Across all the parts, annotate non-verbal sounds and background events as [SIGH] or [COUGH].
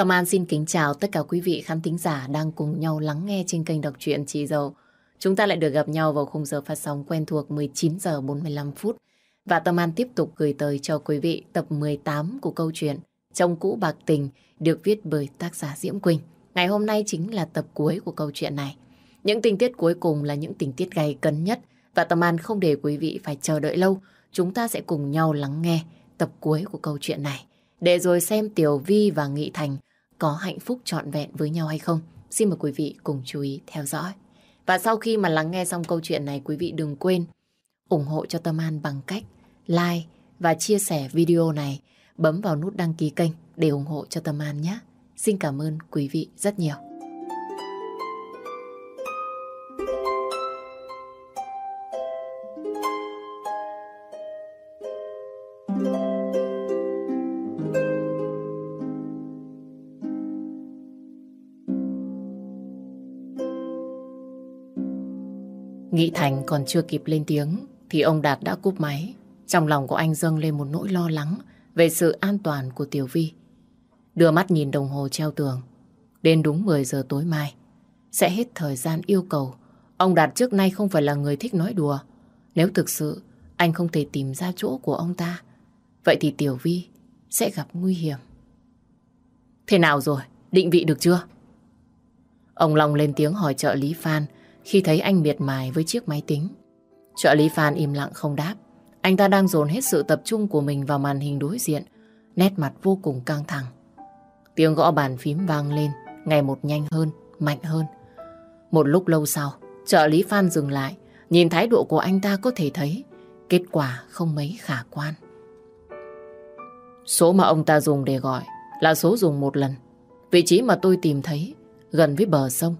Tâm An xin kính chào tất cả quý vị khán thính giả đang cùng nhau lắng nghe trên kênh đọc truyện Chị Dầu. Chúng ta lại được gặp nhau vào khung giờ phát sóng quen thuộc 19 giờ 45 phút. Và Tâm An tiếp tục gửi tới cho quý vị tập 18 của câu chuyện Trong cũ bạc tình, được viết bởi tác giả Diễm Quỳnh. Ngày hôm nay chính là tập cuối của câu chuyện này. Những tình tiết cuối cùng là những tình tiết gay cấn nhất và Tâm An không để quý vị phải chờ đợi lâu. Chúng ta sẽ cùng nhau lắng nghe tập cuối của câu chuyện này để rồi xem Tiểu Vi và Nghị Thành có hạnh phúc trọn vẹn với nhau hay không. Xin mời quý vị cùng chú ý theo dõi. Và sau khi mà lắng nghe xong câu chuyện này, quý vị đừng quên ủng hộ cho Tâm An bằng cách like và chia sẻ video này, bấm vào nút đăng ký kênh để ủng hộ cho Tâm An nhé. Xin cảm ơn quý vị rất nhiều. Nghị Thành còn chưa kịp lên tiếng, thì ông Đạt đã cúp máy. Trong lòng của anh dâng lên một nỗi lo lắng về sự an toàn của Tiểu Vi. Đưa mắt nhìn đồng hồ treo tường. Đến đúng 10 giờ tối mai, sẽ hết thời gian yêu cầu. Ông Đạt trước nay không phải là người thích nói đùa. Nếu thực sự anh không thể tìm ra chỗ của ông ta, vậy thì Tiểu Vi sẽ gặp nguy hiểm. Thế nào rồi? Định vị được chưa? Ông Long lên tiếng hỏi trợ lý Phan khi thấy anh miệt mài với chiếc máy tính. Trợ lý Phan im lặng không đáp. Anh ta đang dồn hết sự tập trung của mình vào màn hình đối diện, nét mặt vô cùng căng thẳng. Tiếng gõ bàn phím vang lên, ngày một nhanh hơn, mạnh hơn. Một lúc lâu sau, trợ lý Phan dừng lại, nhìn thái độ của anh ta có thể thấy kết quả không mấy khả quan. Số mà ông ta dùng để gọi là số dùng một lần. Vị trí mà tôi tìm thấy gần với bờ sông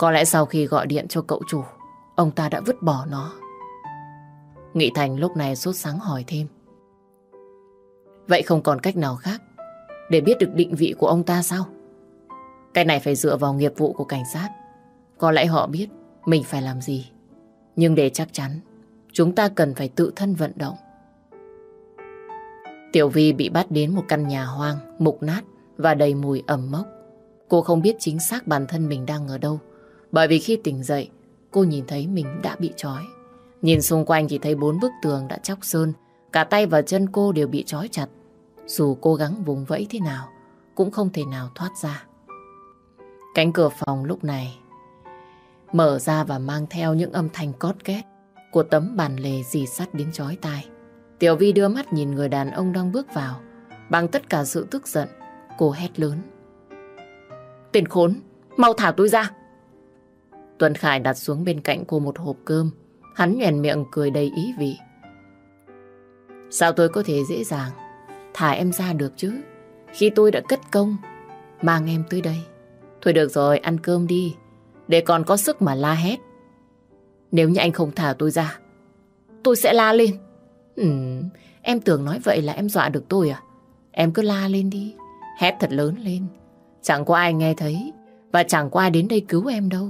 có lẽ sau khi gọi điện cho cậu chủ, ông ta đã vứt bỏ nó. Nghị Thành lúc này sốt sáng hỏi thêm. Vậy không còn cách nào khác để biết được định vị của ông ta sao? Cái này phải dựa vào nghiệp vụ của cảnh sát. Có lẽ họ biết mình phải làm gì. Nhưng để chắc chắn, chúng ta cần phải tự thân vận động. Tiểu Vi bị bắt đến một căn nhà hoang, mục nát và đầy mùi ẩm mốc. Cô không biết chính xác bản thân mình đang ở đâu. Bởi vì khi tỉnh dậy, cô nhìn thấy mình đã bị trói. Nhìn xung quanh chỉ thấy bốn bức tường đã chóc sơn, cả tay và chân cô đều bị trói chặt. Dù cố gắng vùng vẫy thế nào, cũng không thể nào thoát ra. Cánh cửa phòng lúc này mở ra và mang theo những âm thanh cót két của tấm bàn lề dì sắt đến chói tai. Tiểu Vi đưa mắt nhìn người đàn ông đang bước vào. Bằng tất cả sự tức giận, cô hét lớn. Tên khốn, mau thả tôi ra! Tuấn Khải đặt xuống bên cạnh cô một hộp cơm. Hắn nhoèn miệng cười đầy ý vị. Sao tôi có thể dễ dàng thả em ra được chứ? Khi tôi đã cất công, mang em tới đây. Thôi được rồi, ăn cơm đi, để còn có sức mà la hét. Nếu như anh không thả tôi ra, tôi sẽ la lên. Ừ, em tưởng nói vậy là em dọa được tôi à? Em cứ la lên đi, hét thật lớn lên. Chẳng có ai nghe thấy, và chẳng có ai đến đây cứu em đâu.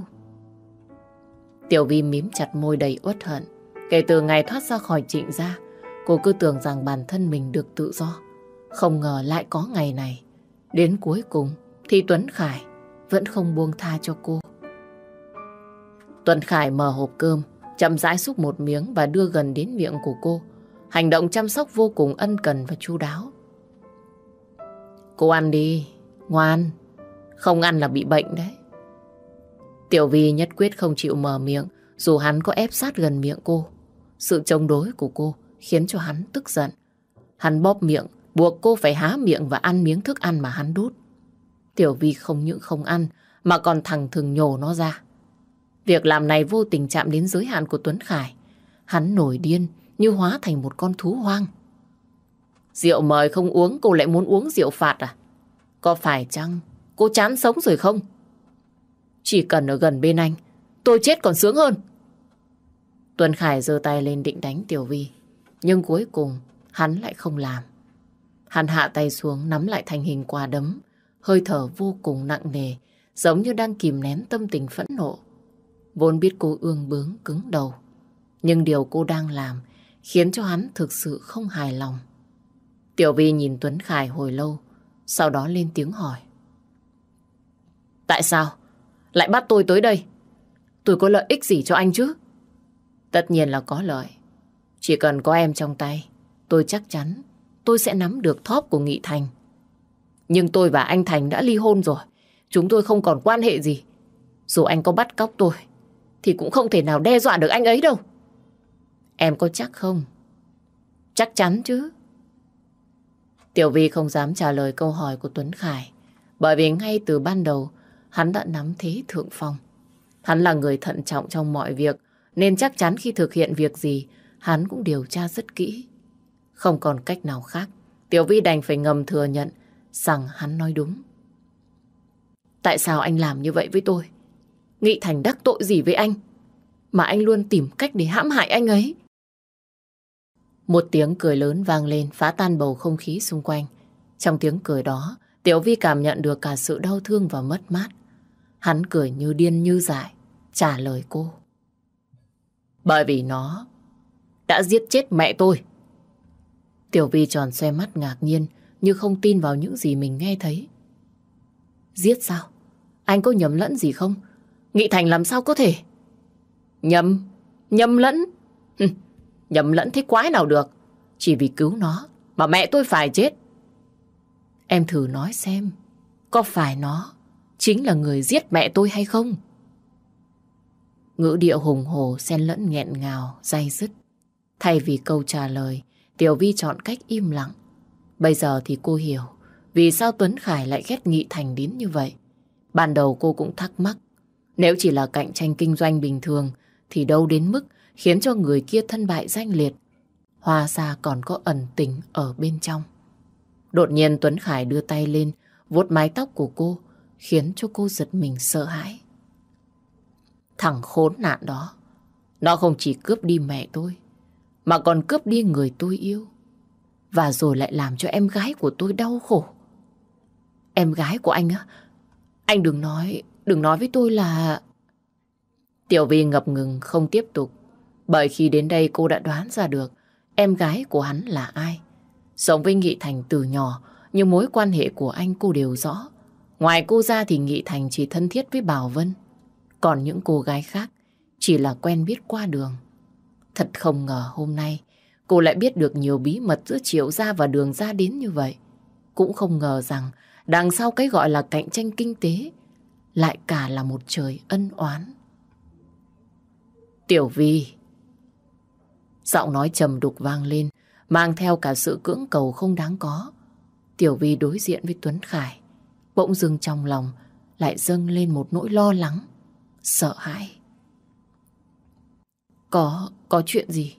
Tiểu Vi mím chặt môi đầy uất hận. Kể từ ngày thoát ra khỏi trịnh gia, cô cứ tưởng rằng bản thân mình được tự do. Không ngờ lại có ngày này. Đến cuối cùng thì Tuấn Khải vẫn không buông tha cho cô. Tuấn Khải mở hộp cơm, chậm rãi xúc một miếng và đưa gần đến miệng của cô. Hành động chăm sóc vô cùng ân cần và chu đáo. Cô ăn đi, ngoan. Không ăn là bị bệnh đấy. Tiểu Vi nhất quyết không chịu mở miệng dù hắn có ép sát gần miệng cô. Sự chống đối của cô khiến cho hắn tức giận. Hắn bóp miệng, buộc cô phải há miệng và ăn miếng thức ăn mà hắn đút. Tiểu Vi không những không ăn mà còn thẳng thừng nhổ nó ra. Việc làm này vô tình chạm đến giới hạn của Tuấn Khải. Hắn nổi điên như hóa thành một con thú hoang. Rượu mời không uống cô lại muốn uống rượu phạt à? Có phải chăng cô chán sống rồi không? Chỉ cần ở gần bên anh, tôi chết còn sướng hơn. Tuấn Khải giơ tay lên định đánh Tiểu Vi. Nhưng cuối cùng, hắn lại không làm. Hắn hạ tay xuống nắm lại thành hình quả đấm, hơi thở vô cùng nặng nề, giống như đang kìm nén tâm tình phẫn nộ. Vốn biết cô ương bướng cứng đầu, nhưng điều cô đang làm khiến cho hắn thực sự không hài lòng. Tiểu Vi nhìn Tuấn Khải hồi lâu, sau đó lên tiếng hỏi. Tại sao? Lại bắt tôi tới đây? Tôi có lợi ích gì cho anh chứ? Tất nhiên là có lợi. Chỉ cần có em trong tay, tôi chắc chắn tôi sẽ nắm được thóp của Nghị Thành. Nhưng tôi và anh Thành đã ly hôn rồi. Chúng tôi không còn quan hệ gì. Dù anh có bắt cóc tôi, thì cũng không thể nào đe dọa được anh ấy đâu. Em có chắc không? Chắc chắn chứ. Tiểu Vi không dám trả lời câu hỏi của Tuấn Khải. Bởi vì ngay từ ban đầu, hắn đã nắm thế thượng phong. Hắn là người thận trọng trong mọi việc, nên chắc chắn khi thực hiện việc gì, hắn cũng điều tra rất kỹ. Không còn cách nào khác, Tiểu Vi đành phải ngầm thừa nhận rằng hắn nói đúng. Tại sao anh làm như vậy với tôi? Nghị Thành đắc tội gì với anh? Mà anh luôn tìm cách để hãm hại anh ấy. Một tiếng cười lớn vang lên phá tan bầu không khí xung quanh. Trong tiếng cười đó, Tiểu Vi cảm nhận được cả sự đau thương và mất mát. Hắn cười như điên như dại, trả lời cô. Bởi vì nó đã giết chết mẹ tôi. Tiểu Vi tròn xoe mắt ngạc nhiên như không tin vào những gì mình nghe thấy. Giết sao? Anh có nhầm lẫn gì không? Nghị Thành làm sao có thể? Nhầm? Nhầm lẫn? nhầm lẫn thế quái nào được? Chỉ vì cứu nó mà mẹ tôi phải chết. Em thử nói xem, có phải nó chính là người giết mẹ tôi hay không? Ngữ điệu hùng hồ xen lẫn nghẹn ngào, day dứt. Thay vì câu trả lời, Tiểu Vi chọn cách im lặng. Bây giờ thì cô hiểu vì sao Tuấn Khải lại ghét Nghị Thành đến như vậy. Ban đầu cô cũng thắc mắc. Nếu chỉ là cạnh tranh kinh doanh bình thường thì đâu đến mức khiến cho người kia thân bại danh liệt. Hoa ra còn có ẩn tình ở bên trong. Đột nhiên Tuấn Khải đưa tay lên vuốt mái tóc của cô khiến cho cô giật mình sợ hãi. Thằng khốn nạn đó nó không chỉ cướp đi mẹ tôi mà còn cướp đi người tôi yêu và rồi lại làm cho em gái của tôi đau khổ. Em gái của anh á, anh đừng nói, đừng nói với tôi là... Tiểu Vi ngập ngừng không tiếp tục, bởi khi đến đây cô đã đoán ra được em gái của hắn là ai. Sống với Nghị Thành từ nhỏ, nhưng mối quan hệ của anh cô đều rõ. Ngoài cô ra thì Nghị Thành chỉ thân thiết với Bảo Vân. Còn những cô gái khác chỉ là quen biết qua đường. Thật không ngờ hôm nay, cô lại biết được nhiều bí mật giữa Triệu Gia và Đường Gia đến như vậy. Cũng không ngờ rằng đằng sau cái gọi là cạnh tranh kinh tế lại cả là một trời ân oán. Tiểu Vi, Giọng nói trầm đục vang lên, mang theo cả sự cưỡng cầu không đáng có. Tiểu Vi đối diện với Tuấn Khải bỗng dưng trong lòng lại dâng lên một nỗi lo lắng, sợ hãi. Có, có chuyện gì?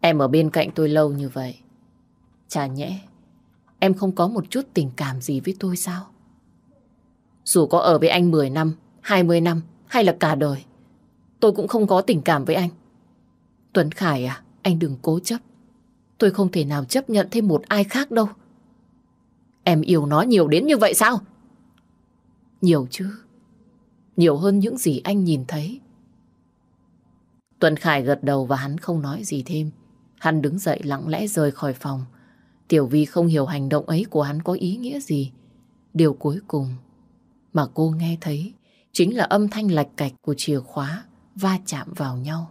Em ở bên cạnh tôi lâu như vậy. Chả nhẽ, em không có một chút tình cảm gì với tôi sao? Dù có ở với anh 10 năm, 20 năm hay là cả đời, tôi cũng không có tình cảm với anh. Tuấn Khải à, anh đừng cố chấp. Tôi không thể nào chấp nhận thêm một ai khác đâu. Em yêu nó nhiều đến như vậy sao? Nhiều chứ. Nhiều hơn những gì anh nhìn thấy. Tuấn Khải gật đầu và hắn không nói gì thêm. Hắn đứng dậy lặng lẽ rời khỏi phòng. Tiểu Vi không hiểu hành động ấy của hắn có ý nghĩa gì. Điều cuối cùng mà cô nghe thấy chính là âm thanh lạch cạch của chìa khóa va chạm vào nhau.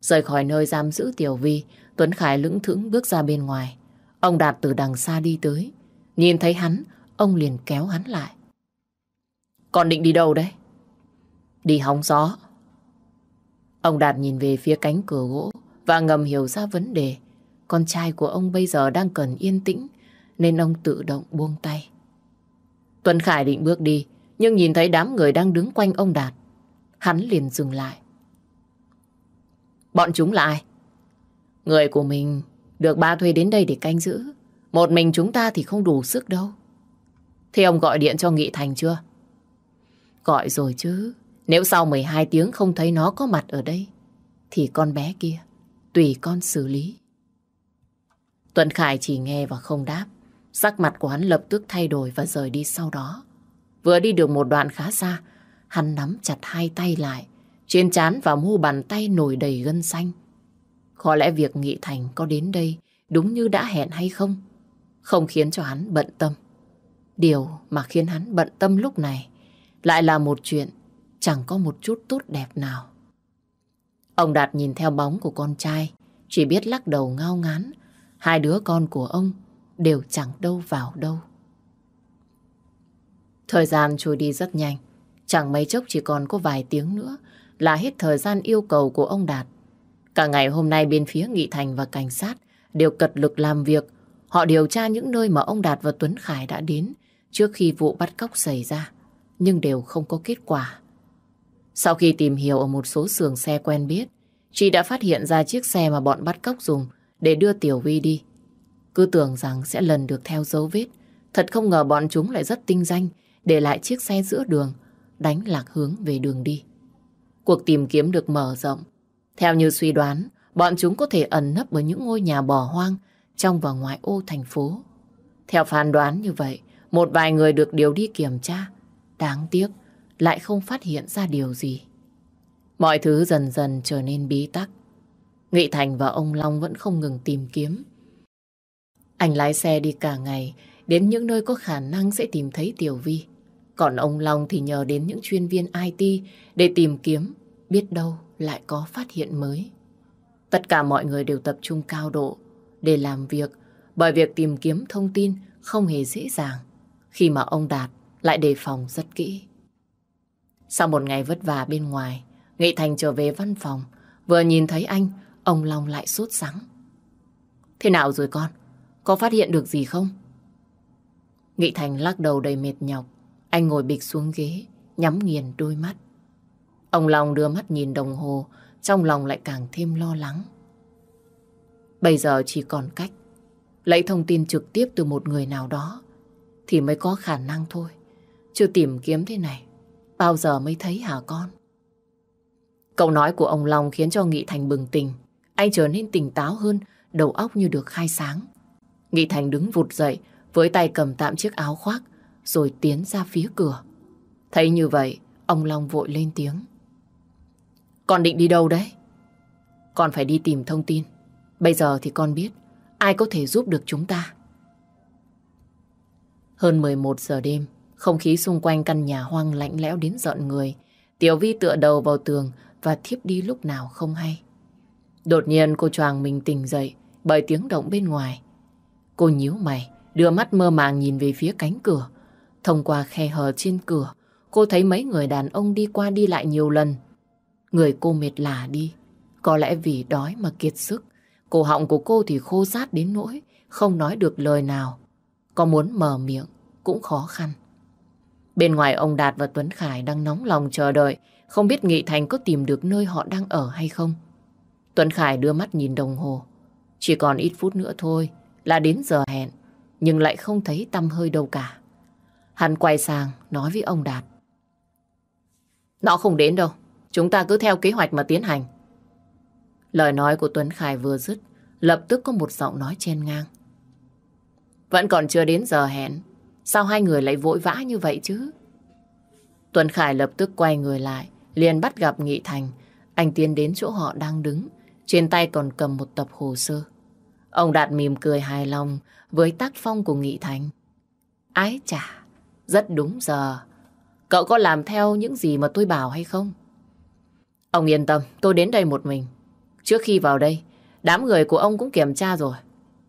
Rời khỏi nơi giam giữ Tiểu Vi, Tuấn Khải lững thững bước ra bên ngoài. Ông Đạt từ đằng xa đi tới. Nhìn thấy hắn, ông liền kéo hắn lại. Con định đi đâu đấy? Đi hóng gió. Ông Đạt nhìn về phía cánh cửa gỗ và ngầm hiểu ra vấn đề. Con trai của ông bây giờ đang cần yên tĩnh nên ông tự động buông tay. Tuấn Khải định bước đi nhưng nhìn thấy đám người đang đứng quanh ông Đạt. Hắn liền dừng lại. Bọn chúng là ai? Người của mình được ba thuê đến đây để canh giữ. Một mình chúng ta thì không đủ sức đâu. Thế ông gọi điện cho Nghị Thành chưa? Gọi rồi chứ. Nếu sau 12 tiếng không thấy nó có mặt ở đây, thì con bé kia, tùy con xử lý. Tuấn Khải chỉ nghe và không đáp. Sắc mặt của hắn lập tức thay đổi và rời đi sau đó. Vừa đi được một đoạn khá xa, hắn nắm chặt hai tay lại. Trên chán và mu bàn tay nổi đầy gân xanh. Có lẽ việc Nghị Thành có đến đây đúng như đã hẹn hay không, không khiến cho hắn bận tâm. Điều mà khiến hắn bận tâm lúc này lại là một chuyện chẳng có một chút tốt đẹp nào. Ông Đạt nhìn theo bóng của con trai, chỉ biết lắc đầu ngao ngán. Hai đứa con của ông đều chẳng đâu vào đâu. Thời gian trôi đi rất nhanh, chẳng mấy chốc chỉ còn có vài tiếng nữa là hết thời gian yêu cầu của ông Đạt. Cả ngày hôm nay bên phía Nghị Thành và cảnh sát đều cật lực làm việc. Họ điều tra những nơi mà ông Đạt và Tuấn Khải đã đến trước khi vụ bắt cóc xảy ra, nhưng đều không có kết quả. Sau khi tìm hiểu ở một số xưởng xe quen biết, chị đã phát hiện ra chiếc xe mà bọn bắt cóc dùng để đưa Tiểu Vi đi. Cứ tưởng rằng sẽ lần được theo dấu vết, thật không ngờ bọn chúng lại rất tinh danh, để lại chiếc xe giữa đường, đánh lạc hướng về đường đi. Cuộc tìm kiếm được mở rộng. Theo như suy đoán, bọn chúng có thể ẩn nấp ở những ngôi nhà bỏ hoang trong và ngoài ô thành phố. Theo phán đoán như vậy, một vài người được điều đi kiểm tra. Đáng tiếc, lại không phát hiện ra điều gì. Mọi thứ dần dần trở nên bí tắc. Nghị Thành và ông Long vẫn không ngừng tìm kiếm. Anh lái xe đi cả ngày, đến những nơi có khả năng sẽ tìm thấy Tiểu Vi. Còn ông Long thì nhờ đến những chuyên viên IT để tìm kiếm, biết đâu lại có phát hiện mới. Tất cả mọi người đều tập trung cao độ để làm việc, bởi việc tìm kiếm thông tin không hề dễ dàng, khi mà ông Đạt lại đề phòng rất kỹ. Sau một ngày vất vả bên ngoài, Nghị Thành trở về văn phòng, vừa nhìn thấy anh, ông Long lại sốt sắng. Thế nào rồi con? Có phát hiện được gì không? Nghị Thành lắc đầu đầy mệt nhọc, anh ngồi bịch xuống ghế, nhắm nghiền đôi mắt. Ông Long đưa mắt nhìn đồng hồ, trong lòng lại càng thêm lo lắng. Bây giờ chỉ còn cách lấy thông tin trực tiếp từ một người nào đó thì mới có khả năng thôi. Chưa tìm kiếm thế này, bao giờ mới thấy hả con? Câu nói của ông Long khiến cho Nghị Thành bừng tỉnh. Anh trở nên tỉnh táo hơn, đầu óc như được khai sáng. Nghị Thành đứng vụt dậy, với tay cầm tạm chiếc áo khoác, rồi tiến ra phía cửa. Thấy như vậy, ông Long vội lên tiếng. Con định đi đâu đấy? Con phải đi tìm thông tin. Bây giờ thì con biết ai có thể giúp được chúng ta. Hơn 11 giờ đêm, không khí xung quanh căn nhà hoang lạnh lẽo đến giận người. Tiểu Vi tựa đầu vào tường và thiếp đi lúc nào không hay. Đột nhiên cô choàng mình tỉnh dậy bởi tiếng động bên ngoài. Cô nhíu mày, đưa mắt mơ màng nhìn về phía cánh cửa. Thông qua khe hở trên cửa, cô thấy mấy người đàn ông đi qua đi lại nhiều lần. Người cô mệt lả đi, có lẽ vì đói mà kiệt sức. Cổ họng của cô thì khô rát đến nỗi, không nói được lời nào. Có muốn mở miệng cũng khó khăn. Bên ngoài ông Đạt và Tuấn Khải đang nóng lòng chờ đợi, không biết Nghị Thành có tìm được nơi họ đang ở hay không. Tuấn Khải đưa mắt nhìn đồng hồ. Chỉ còn ít phút nữa thôi là đến giờ hẹn, nhưng lại không thấy tâm hơi đâu cả. Hắn quay sang nói với ông Đạt. Nó không đến đâu, chúng ta cứ theo kế hoạch mà tiến hành. Lời nói của Tuấn Khải vừa dứt, lập tức có một giọng nói chen ngang. Vẫn còn chưa đến giờ hẹn, sao hai người lại vội vã như vậy chứ? Tuấn Khải lập tức quay người lại, liền bắt gặp Nghị Thành. Anh tiến đến chỗ họ đang đứng, trên tay còn cầm một tập hồ sơ. Ông Đạt mỉm cười hài lòng với tác phong của Nghị Thành. Ái chà, rất đúng giờ. Cậu có làm theo những gì mà tôi bảo hay không? Ông yên tâm, tôi đến đây một mình. Trước khi vào đây, đám người của ông cũng kiểm tra rồi.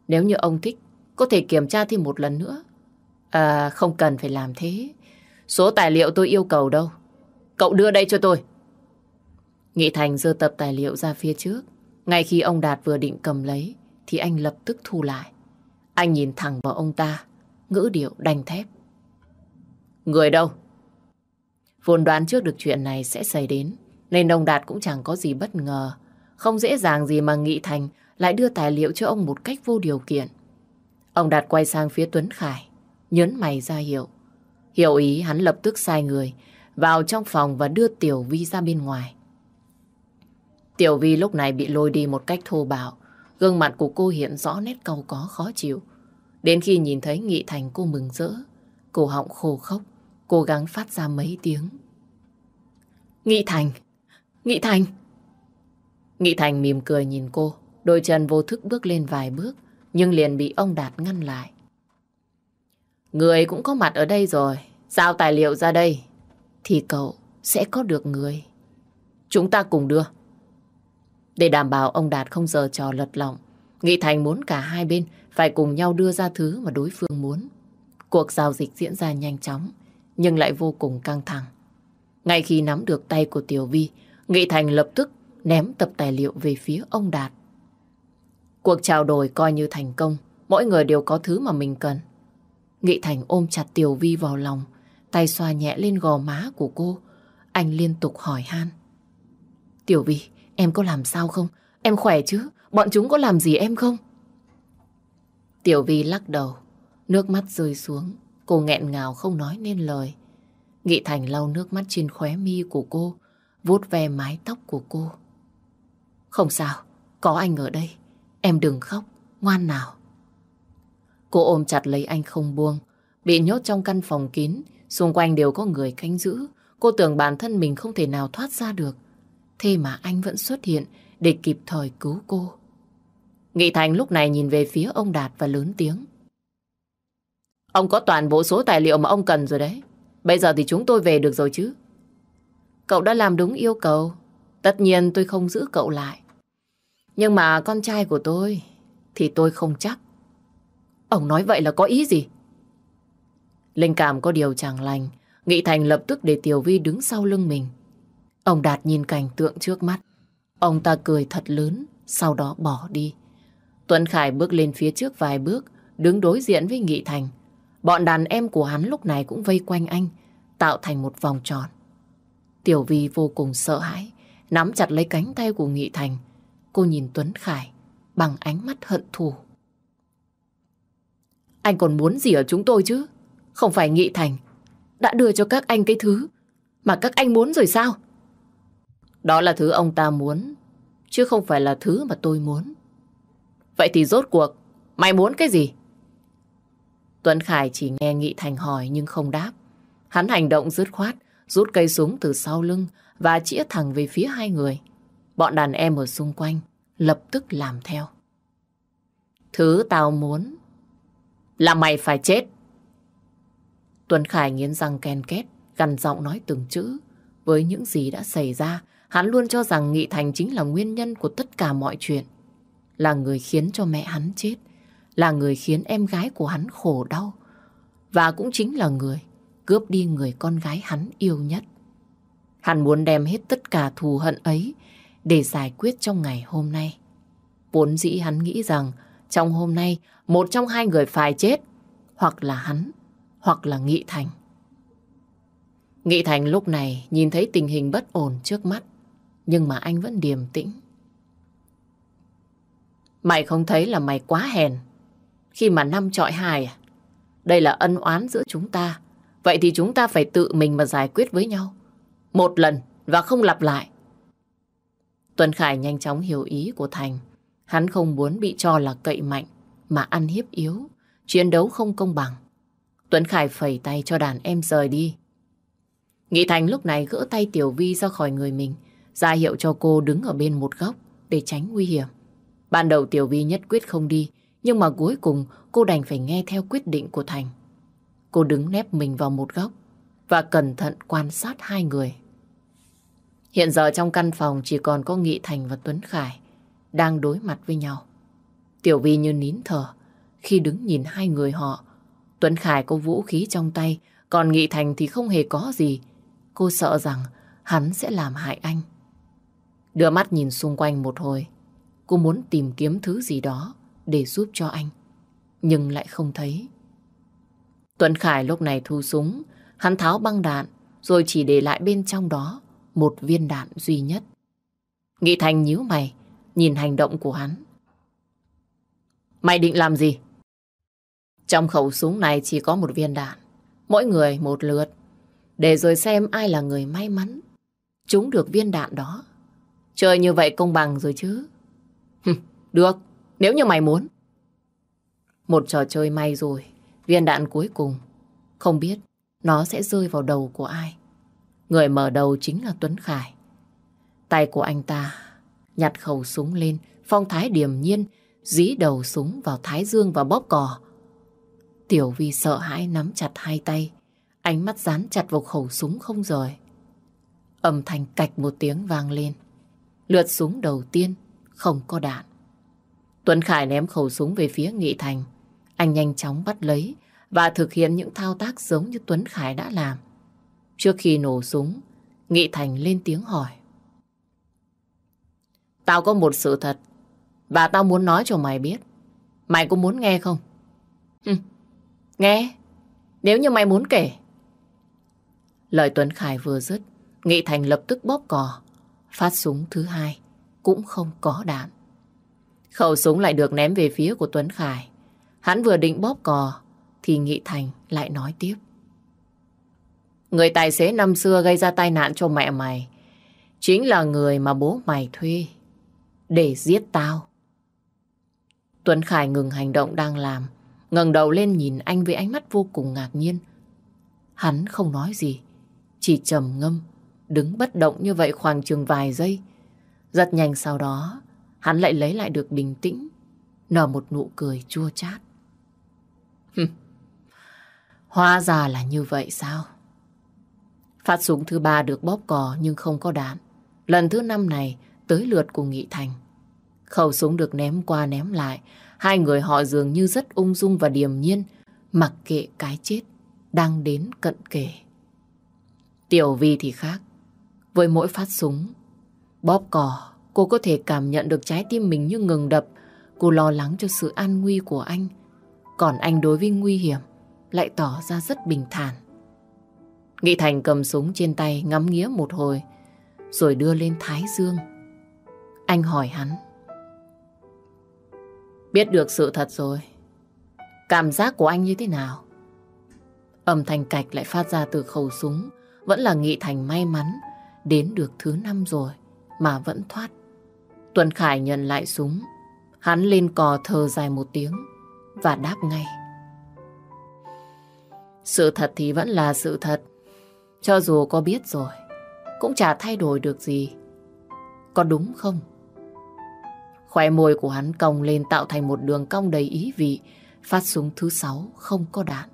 Nếu như ông thích, có thể kiểm tra thêm một lần nữa. À, không cần phải làm thế. Số tài liệu tôi yêu cầu đâu. Cậu đưa đây cho tôi. Nghị Thành dơ tập tài liệu ra phía trước. Ngay khi ông Đạt vừa định cầm lấy, thì anh lập tức thu lại. Anh nhìn thẳng vào ông ta, ngữ điệu đanh thép. Người đâu? Vốn đoán trước được chuyện này sẽ xảy đến, nên ông Đạt cũng chẳng có gì bất ngờ. Không dễ dàng gì mà Nghị Thành lại đưa tài liệu cho ông một cách vô điều kiện. Ông Đạt quay sang phía Tuấn Khải, nhấn mày ra hiệu. Hiểu ý hắn lập tức sai người, vào trong phòng và đưa Tiểu Vi ra bên ngoài. Tiểu Vi lúc này bị lôi đi một cách thô bạo, gương mặt của cô hiện rõ nét cầu có khó chịu. Đến khi nhìn thấy Nghị Thành cô mừng rỡ, cổ họng khô khốc, cố gắng phát ra mấy tiếng. Nghị Thành! Nghị Thành! Nghị Thành mỉm cười nhìn cô, đôi chân vô thức bước lên vài bước, nhưng liền bị ông Đạt ngăn lại. Người cũng có mặt ở đây rồi. Giao tài liệu ra đây. Thì cậu sẽ có được người. Chúng ta cùng đưa. Để đảm bảo ông Đạt không giờ trò lật lọng, Nghị Thành muốn cả hai bên phải cùng nhau đưa ra thứ mà đối phương muốn. Cuộc giao dịch diễn ra nhanh chóng, nhưng lại vô cùng căng thẳng. Ngay khi nắm được tay của Tiểu Vi, Nghị Thành lập tức ném tập tài liệu về phía ông Đạt. Cuộc trao đổi coi như thành công, mỗi người đều có thứ mà mình cần. Nghị Thành ôm chặt Tiểu Vi vào lòng, tay xoa nhẹ lên gò má của cô. Anh liên tục hỏi han. Tiểu Vi, em có làm sao không? Em khỏe chứ? Bọn chúng có làm gì em không? Tiểu Vi lắc đầu, nước mắt rơi xuống. Cô nghẹn ngào không nói nên lời. Nghị Thành lau nước mắt trên khóe mi của cô, vuốt ve mái tóc của cô. Không sao, có anh ở đây. Em đừng khóc, ngoan nào. Cô ôm chặt lấy anh không buông. Bị nhốt trong căn phòng kín, xung quanh đều có người canh giữ. Cô tưởng bản thân mình không thể nào thoát ra được. Thế mà anh vẫn xuất hiện để kịp thời cứu cô. Nghị Thành lúc này nhìn về phía ông Đạt và lớn tiếng. Ông có toàn bộ số tài liệu mà ông cần rồi đấy. Bây giờ thì chúng tôi về được rồi chứ. Cậu đã làm đúng yêu cầu. Tất nhiên tôi không giữ cậu lại. Nhưng mà con trai của tôi thì tôi không chắc. Ông nói vậy là có ý gì? Linh cảm có điều chẳng lành. Nghị Thành lập tức để Tiểu Vi đứng sau lưng mình. Ông Đạt nhìn cảnh tượng trước mắt. Ông ta cười thật lớn, sau đó bỏ đi. Tuấn Khải bước lên phía trước vài bước, đứng đối diện với Nghị Thành. Bọn đàn em của hắn lúc này cũng vây quanh anh, tạo thành một vòng tròn. Tiểu Vi vô cùng sợ hãi, nắm chặt lấy cánh tay của Nghị Thành. Cô nhìn Tuấn Khải bằng ánh mắt hận thù. Anh còn muốn gì ở chúng tôi chứ? Không phải Nghị Thành đã đưa cho các anh cái thứ mà các anh muốn rồi sao? Đó là thứ ông ta muốn, chứ không phải là thứ mà tôi muốn. Vậy thì rốt cuộc, mày muốn cái gì? Tuấn Khải chỉ nghe Nghị Thành hỏi nhưng không đáp. Hắn hành động dứt khoát, rút cây súng từ sau lưng và chĩa thẳng về phía hai người. Bọn đàn em ở xung quanh lập tức làm theo. Thứ tao muốn là mày phải chết. Tuấn Khải nghiến răng ken két, gằn giọng nói từng chữ. Với những gì đã xảy ra, hắn luôn cho rằng Nghị Thành chính là nguyên nhân của tất cả mọi chuyện. Là người khiến cho mẹ hắn chết, là người khiến em gái của hắn khổ đau, và cũng chính là người cướp đi người con gái hắn yêu nhất. Hắn muốn đem hết tất cả thù hận ấy để giải quyết trong ngày hôm nay. Vốn dĩ hắn nghĩ rằng trong hôm nay một trong hai người phải chết, hoặc là hắn, hoặc là Nghị Thành. Nghị Thành lúc này nhìn thấy tình hình bất ổn trước mắt, nhưng mà anh vẫn điềm tĩnh. Mày không thấy là mày quá hèn khi mà năm trọi hai à? Đây là ân oán giữa chúng ta. Vậy thì chúng ta phải tự mình mà giải quyết với nhau. Một lần và không lặp lại. Tuấn Khải nhanh chóng hiểu ý của Thành. Hắn không muốn bị cho là cậy mạnh mà ăn hiếp yếu, chiến đấu không công bằng. Tuấn Khải phẩy tay cho đàn em rời đi. Nghị Thành lúc này gỡ tay Tiểu Vi ra khỏi người mình, ra hiệu cho cô đứng ở bên một góc để tránh nguy hiểm. Ban đầu Tiểu Vi nhất quyết không đi, nhưng mà cuối cùng cô đành phải nghe theo quyết định của Thành. Cô đứng nép mình vào một góc và cẩn thận quan sát hai người. Hiện giờ trong căn phòng chỉ còn có Nghị Thành và Tuấn Khải đang đối mặt với nhau. Tiểu Vi như nín thở khi đứng nhìn hai người họ. Tuấn Khải có vũ khí trong tay, còn Nghị Thành thì không hề có gì. Cô sợ rằng hắn sẽ làm hại anh. Đưa mắt nhìn xung quanh một hồi, cô muốn tìm kiếm thứ gì đó để giúp cho anh, nhưng lại không thấy. Tuấn Khải lúc này thu súng, hắn tháo băng đạn, rồi chỉ để lại bên trong đó một viên đạn duy nhất. Nghị Thành nhíu mày, nhìn hành động của hắn. Mày định làm gì? Trong khẩu súng này chỉ có một viên đạn, mỗi người một lượt, để rồi xem ai là người may mắn trúng được viên đạn đó. Chơi như vậy công bằng rồi chứ. được, nếu như mày muốn. Một trò chơi may rồi, viên đạn cuối cùng, không biết nó sẽ rơi vào đầu của ai. Người mở đầu chính là Tuấn Khải. Tay của anh ta nhặt khẩu súng lên, phong thái điềm nhiên, dí đầu súng vào thái dương và bóp cò. Tiểu Vi sợ hãi nắm chặt hai tay, ánh mắt dán chặt vào khẩu súng không rời. Âm thanh cạch một tiếng vang lên. Lượt súng đầu tiên không có đạn. Tuấn Khải ném khẩu súng về phía Nghị Thành. Anh nhanh chóng bắt lấy và thực hiện những thao tác giống như Tuấn Khải đã làm. Trước khi nổ súng, Nghị Thành lên tiếng hỏi. Tao có một sự thật và tao muốn nói cho mày biết. Mày có muốn nghe không? Hừ, nghe. Nếu như mày muốn kể. Lời Tuấn Khải vừa dứt, Nghị Thành lập tức bóp cò. Phát súng thứ hai cũng không có đạn. Khẩu súng lại được ném về phía của Tuấn Khải. Hắn vừa định bóp cò thì Nghị Thành lại nói tiếp. Người tài xế năm xưa gây ra tai nạn cho mẹ mày chính là người mà bố mày thuê để giết tao. Tuấn Khải ngừng hành động đang làm, ngẩng đầu lên nhìn anh với ánh mắt vô cùng ngạc nhiên. Hắn không nói gì, chỉ trầm ngâm, đứng bất động như vậy khoảng chừng vài giây. Rất nhanh sau đó, hắn lại lấy lại được bình tĩnh, nở một nụ cười chua chát. Hóa ra là như vậy sao? Phát súng thứ ba được bóp cò nhưng không có đạn. Lần thứ năm này tới lượt của Nghị Thành. Khẩu súng được ném qua ném lại. Hai người họ dường như rất ung dung và điềm nhiên, mặc kệ cái chết đang đến cận kề. Tiểu Vi thì khác. Với mỗi phát súng, bóp cò, cô có thể cảm nhận được trái tim mình như ngừng đập. Cô lo lắng cho sự an nguy của anh. Còn anh đối với nguy hiểm lại tỏ ra rất bình thản. Nghị Thành cầm súng trên tay ngắm nghía một hồi, rồi đưa lên Thái Dương. Anh hỏi hắn. Biết được sự thật rồi. Cảm giác của anh như thế nào? Âm thanh cạch lại phát ra từ khẩu súng. Vẫn là Nghị Thành may mắn đến được thứ năm rồi mà vẫn thoát. Tuần Khải nhận lại súng. Hắn lên cò thờ dài một tiếng và đáp ngay. Sự thật thì vẫn là sự thật. Cho dù có biết rồi, cũng chả thay đổi được gì. Có đúng không? Khoe môi của hắn cong lên tạo thành một đường cong đầy ý vị, phát súng thứ sáu không có đạn.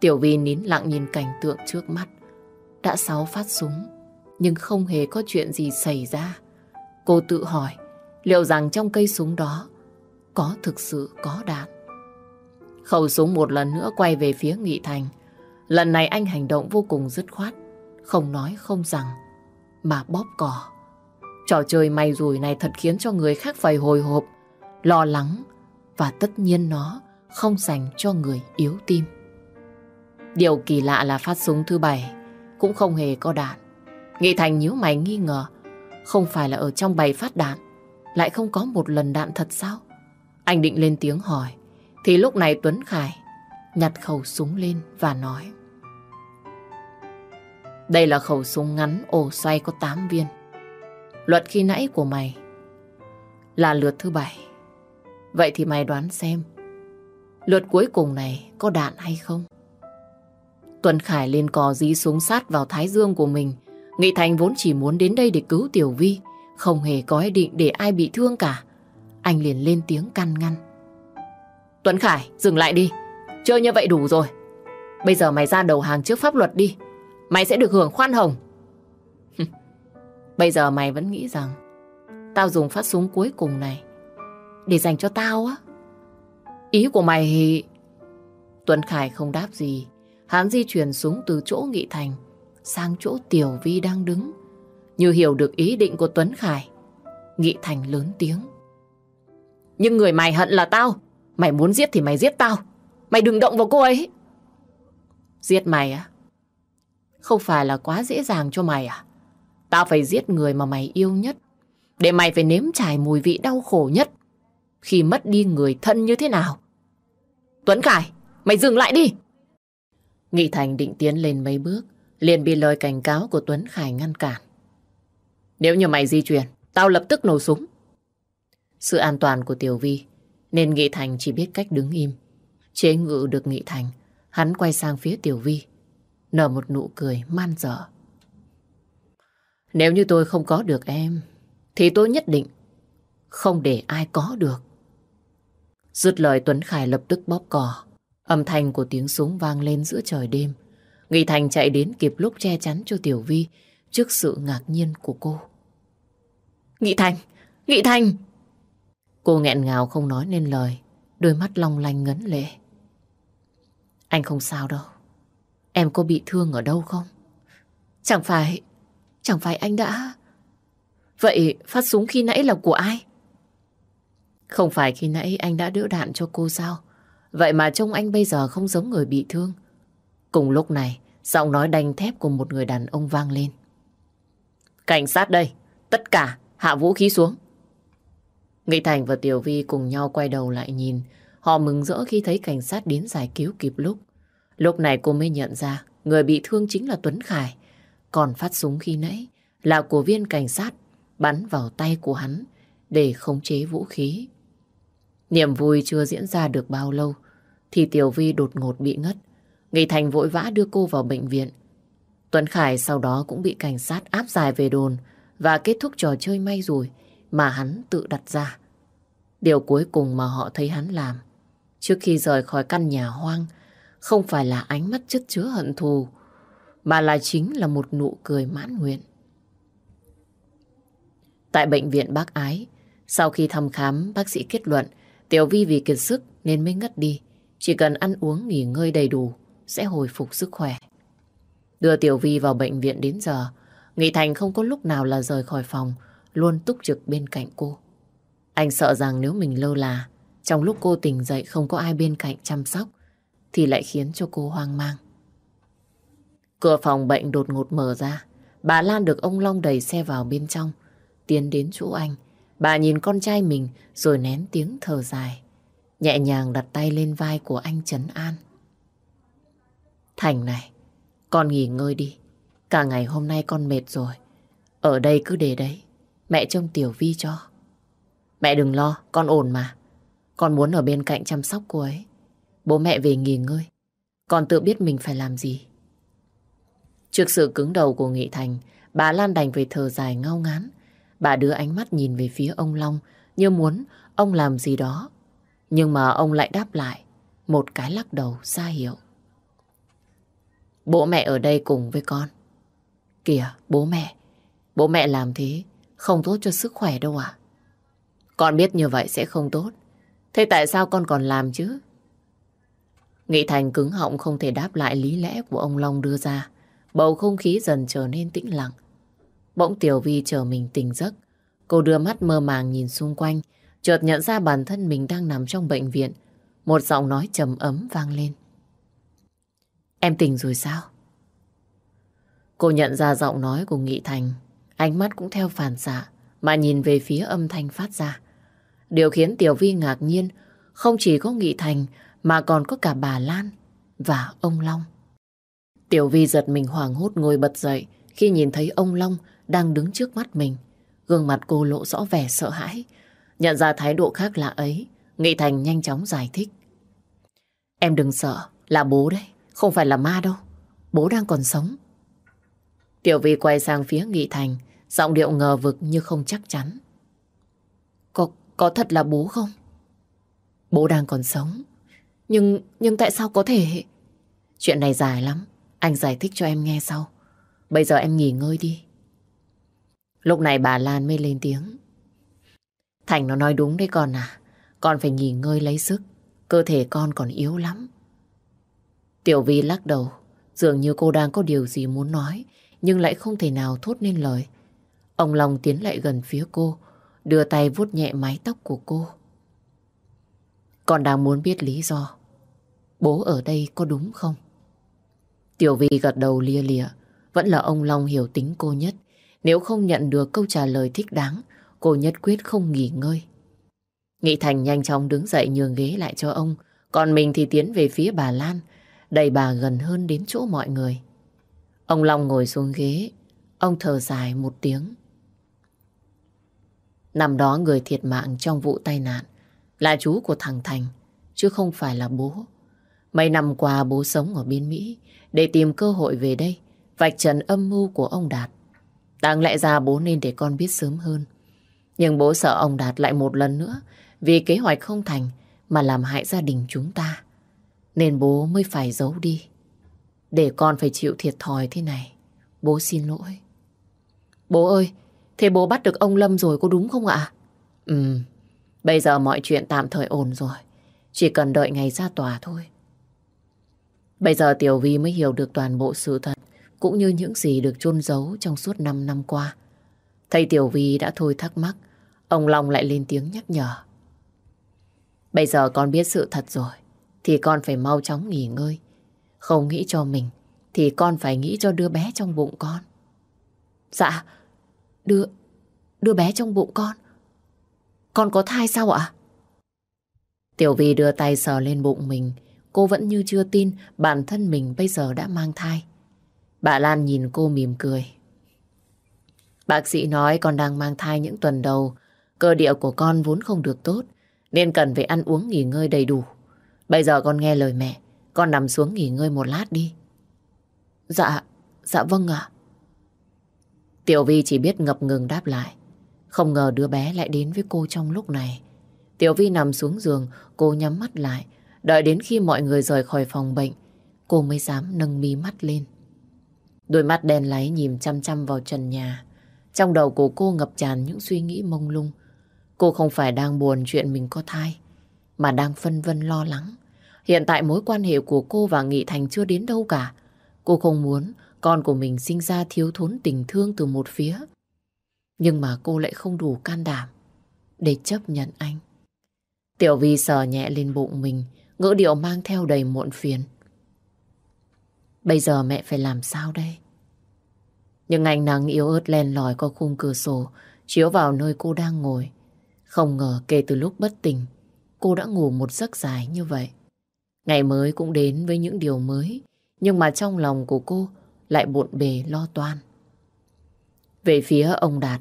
Tiểu Vi nín lặng nhìn cảnh tượng trước mắt. Đã sáu phát súng, nhưng không hề có chuyện gì xảy ra. Cô tự hỏi, liệu rằng trong cây súng đó có thực sự có đạn? Khẩu súng một lần nữa quay về phía Nghị Thành. Lần này anh hành động vô cùng dứt khoát, không nói không rằng, mà bóp cò. Trò chơi may rủi này thật khiến cho người khác phải hồi hộp, lo lắng và tất nhiên nó không dành cho người yếu tim. Điều kỳ lạ là phát súng thứ bảy cũng không hề có đạn. Nghị Thành nhíu mày nghi ngờ, không phải là ở trong bầy phát đạn, lại không có một lần đạn thật sao? Anh định lên tiếng hỏi, thì lúc này Tuấn Khải nhặt khẩu súng lên và nói. Đây là khẩu súng ngắn ổ xoay có 8 viên. Luật khi nãy của mày là lượt thứ bảy. Vậy thì mày đoán xem lượt cuối cùng này có đạn hay không? Tuấn Khải lên cò dí súng sát vào thái dương của mình. Nghị Thành vốn chỉ muốn đến đây để cứu Tiểu Vi, không hề có ý định để ai bị thương cả. Anh liền lên tiếng căn ngăn. Tuấn Khải, dừng lại đi. Chơi như vậy đủ rồi. Bây giờ mày ra đầu hàng trước pháp luật đi. Mày sẽ được hưởng khoan hồng. Bây giờ mày vẫn nghĩ rằng tao dùng phát súng cuối cùng này để dành cho tao á. Ý của mày thì... Tuấn Khải không đáp gì. Hắn di chuyển súng từ chỗ Nghị Thành sang chỗ Tiểu Vi đang đứng. Như hiểu được ý định của Tuấn Khải. Nghị Thành lớn tiếng. Nhưng người mày hận là tao. Mày muốn giết thì mày giết tao. Mày đừng động vào cô ấy. Giết mày á? Không phải là quá dễ dàng cho mày à? Tao phải giết người mà mày yêu nhất. Để mày phải nếm trải mùi vị đau khổ nhất. Khi mất đi người thân như thế nào? Tuấn Khải, mày dừng lại đi! Nghị Thành định tiến lên mấy bước, liền bị lời cảnh cáo của Tuấn Khải ngăn cản. Nếu như mày di chuyển, tao lập tức nổ súng. Sự an toàn của Tiểu Vi, nên Nghị Thành chỉ biết cách đứng im. Chế ngự được Nghị Thành, hắn quay sang phía Tiểu Vi, nở một nụ cười man dở. Nếu như tôi không có được em, thì tôi nhất định không để ai có được. Dứt lời Tuấn Khải lập tức bóp cò. Âm thanh của tiếng súng vang lên giữa trời đêm. Nghị Thành chạy đến kịp lúc che chắn cho Tiểu Vi trước sự ngạc nhiên của cô. Nghị Thành! Nghị Thành! Cô nghẹn ngào không nói nên lời, đôi mắt long lanh ngấn lệ. Anh không sao đâu. Em có bị thương ở đâu không? Chẳng phải... Chẳng phải anh đã... Vậy phát súng khi nãy là của ai? Không phải khi nãy anh đã đỡ đạn cho cô sao? Vậy mà trông anh bây giờ không giống người bị thương. Cùng lúc này, giọng nói đanh thép của một người đàn ông vang lên. Cảnh sát đây, tất cả hạ vũ khí xuống. Nghị Thành và Tiểu Vi cùng nhau quay đầu lại nhìn. Họ mừng rỡ khi thấy cảnh sát đến giải cứu kịp lúc. Lúc này cô mới nhận ra, người bị thương chính là Tuấn Khải. Còn phát súng khi nãy là của viên cảnh sát, bắn vào tay của hắn, để khống chế vũ khí. Niềm vui chưa diễn ra được bao lâu, thì Tiểu Vi đột ngột bị ngất. Nghị Thành vội vã đưa cô vào bệnh viện. Tuấn Khải sau đó cũng bị cảnh sát áp giải về đồn và kết thúc trò chơi may rủi mà hắn tự đặt ra. Điều cuối cùng mà họ thấy hắn làm trước khi rời khỏi căn nhà hoang không phải là ánh mắt chất chứa hận thù mà là chính là một nụ cười mãn nguyện. Tại bệnh viện bác ái, sau khi thăm khám, bác sĩ kết luận Tiểu Vi vì kiệt sức nên mới ngất đi. Chỉ cần ăn uống nghỉ ngơi đầy đủ sẽ hồi phục sức khỏe. Đưa Tiểu Vi vào bệnh viện đến giờ, Nghị Thành không có lúc nào là rời khỏi phòng, luôn túc trực bên cạnh cô. Anh sợ rằng nếu mình lơ là, trong lúc cô tỉnh dậy không có ai bên cạnh chăm sóc, thì lại khiến cho cô hoang mang. Cửa phòng bệnh đột ngột mở ra, bà Lan được ông Long đẩy xe vào bên trong, tiến đến chỗ anh. Bà nhìn con trai mình rồi nén tiếng thở dài, nhẹ nhàng đặt tay lên vai của anh Trấn An. Thành này, con nghỉ ngơi đi. Cả ngày hôm nay con mệt rồi. Ở đây cứ để đấy. Mẹ trông Tiểu Vi cho. Mẹ đừng lo, con ổn mà. Con muốn ở bên cạnh chăm sóc cô ấy. Bố mẹ về nghỉ ngơi. Con tự biết mình phải làm gì. Trước sự cứng đầu của Nghị Thành, bà Lan đành về thở dài ngao ngán. Bà đưa ánh mắt nhìn về phía ông Long như muốn ông làm gì đó. Nhưng mà ông lại đáp lại một cái lắc đầu xa hiệu. Bố mẹ ở đây cùng với con. Kìa, bố mẹ. Bố mẹ làm thế không tốt cho sức khỏe đâu à? Con biết như vậy sẽ không tốt. Thế tại sao con còn làm chứ? Nghị Thành cứng họng không thể đáp lại lý lẽ của ông Long đưa ra. Bầu không khí dần trở nên tĩnh lặng. Bỗng Tiểu Vi chờ mình tỉnh giấc. Cô đưa mắt mơ màng nhìn xung quanh, chợt nhận ra bản thân mình đang nằm trong bệnh viện. Một giọng nói trầm ấm vang lên. Em tỉnh rồi sao? Cô nhận ra giọng nói của Nghị Thành, ánh mắt cũng theo phản xạ mà nhìn về phía âm thanh phát ra. Điều khiến Tiểu Vi ngạc nhiên không chỉ có Nghị Thành mà còn có cả bà Lan và ông Long. Tiểu Vi giật mình hoảng hốt ngồi bật dậy khi nhìn thấy ông Long đang đứng trước mắt mình. Gương mặt cô lộ rõ vẻ sợ hãi. Nhận ra thái độ khác lạ ấy, Nghị Thành nhanh chóng giải thích. Em đừng sợ, là bố đấy, không phải là ma đâu. Bố đang còn sống. Tiểu Vi quay sang phía Nghị Thành, giọng điệu ngờ vực như không chắc chắn. Có, có thật là bố không? Bố đang còn sống. Nhưng, nhưng tại sao có thể... Chuyện này dài lắm, anh giải thích cho em nghe sau. Bây giờ em nghỉ ngơi đi. Lúc này bà Lan mới lên tiếng. Thành nó nói đúng đấy con à. Con phải nghỉ ngơi lấy sức. Cơ thể con còn yếu lắm. Tiểu Vi lắc đầu. Dường như cô đang có điều gì muốn nói. Nhưng lại không thể nào thốt nên lời. Ông Long tiến lại gần phía cô. Đưa tay vuốt nhẹ mái tóc của cô. Con đang muốn biết lý do. Bố ở đây có đúng không? Tiểu Vi gật đầu lia lịa. Vẫn là ông Long hiểu tính cô nhất. Nếu không nhận được câu trả lời thích đáng, cô nhất quyết không nghỉ ngơi. Nghị Thành nhanh chóng đứng dậy nhường ghế lại cho ông, còn mình thì tiến về phía bà Lan, đẩy bà gần hơn đến chỗ mọi người. Ông Long ngồi xuống ghế, ông thở dài một tiếng. Năm đó người thiệt mạng trong vụ tai nạn là chú của thằng Thành, chứ không phải là bố. Mấy năm qua bố sống ở bên Mỹ để tìm cơ hội về đây, vạch trần âm mưu của ông Đạt. Đáng lẽ ra bố nên để con biết sớm hơn. Nhưng bố sợ ông Đạt lại một lần nữa vì kế hoạch không thành mà làm hại gia đình chúng ta. Nên bố mới phải giấu đi. Để con phải chịu thiệt thòi thế này. Bố xin lỗi. Bố ơi, thế bố bắt được ông Lâm rồi có đúng không ạ? Ừ, bây giờ mọi chuyện tạm thời ổn rồi. Chỉ cần đợi ngày ra tòa thôi. Bây giờ Tiểu Vi mới hiểu được toàn bộ sự thật, cũng như những gì được chôn giấu trong suốt 5 năm qua. Thầy Tiểu Vi đã thôi thắc mắc, ông Long lại lên tiếng nhắc nhở. Bây giờ con biết sự thật rồi, thì con phải mau chóng nghỉ ngơi. Không nghĩ cho mình, thì con phải nghĩ cho đứa bé trong bụng con. Dạ, đưa, đưa bé trong bụng con. Con có thai sao ạ? Tiểu Vi đưa tay sờ lên bụng mình, cô vẫn như chưa tin bản thân mình bây giờ đã mang thai. Bà Lan nhìn cô mỉm cười. Bác sĩ nói con đang mang thai những tuần đầu, cơ địa của con vốn không được tốt, nên cần phải ăn uống nghỉ ngơi đầy đủ. Bây giờ con nghe lời mẹ, con nằm xuống nghỉ ngơi một lát đi. Dạ, dạ vâng ạ. Tiểu Vi chỉ biết ngập ngừng đáp lại. Không ngờ đứa bé lại đến với cô trong lúc này. Tiểu Vi nằm xuống giường, cô nhắm mắt lại. Đợi đến khi mọi người rời khỏi phòng bệnh, cô mới dám nâng mi mắt lên. Đôi mắt đen láy nhìn chăm chăm vào trần nhà. Trong đầu của cô ngập tràn những suy nghĩ mông lung. Cô không phải đang buồn chuyện mình có thai, mà đang phân vân lo lắng. Hiện tại mối quan hệ của cô và Nghị Thành chưa đến đâu cả. Cô không muốn con của mình sinh ra thiếu thốn tình thương từ một phía. Nhưng mà cô lại không đủ can đảm để chấp nhận anh. Tiểu Vi sờ nhẹ lên bụng mình, ngữ điệu mang theo đầy muộn phiền. Bây giờ mẹ phải làm sao đây? Nhưng ánh nắng yếu ớt len lỏi qua khung cửa sổ, chiếu vào nơi cô đang ngồi. Không ngờ kể từ lúc bất tỉnh, cô đã ngủ một giấc dài như vậy. Ngày mới cũng đến với những điều mới, nhưng mà trong lòng của cô lại bộn bề lo toan. Về phía ông Đạt,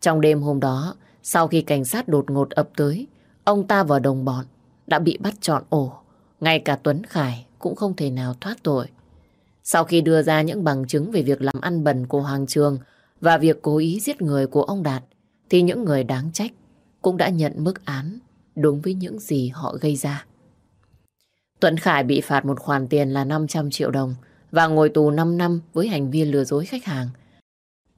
trong đêm hôm đó, sau khi cảnh sát đột ngột ập tới, ông ta và đồng bọn đã bị bắt trọn ổ. Ngay cả Tuấn Khải cũng không thể nào thoát tội. Sau khi đưa ra những bằng chứng về việc làm ăn bẩn của Hoàng Trường và việc cố ý giết người của ông Đạt, thì những người đáng trách cũng đã nhận mức án đúng với những gì họ gây ra. Tuấn Khải bị phạt một khoản tiền là 500 triệu đồng và ngồi tù 5 năm với hành vi lừa dối khách hàng.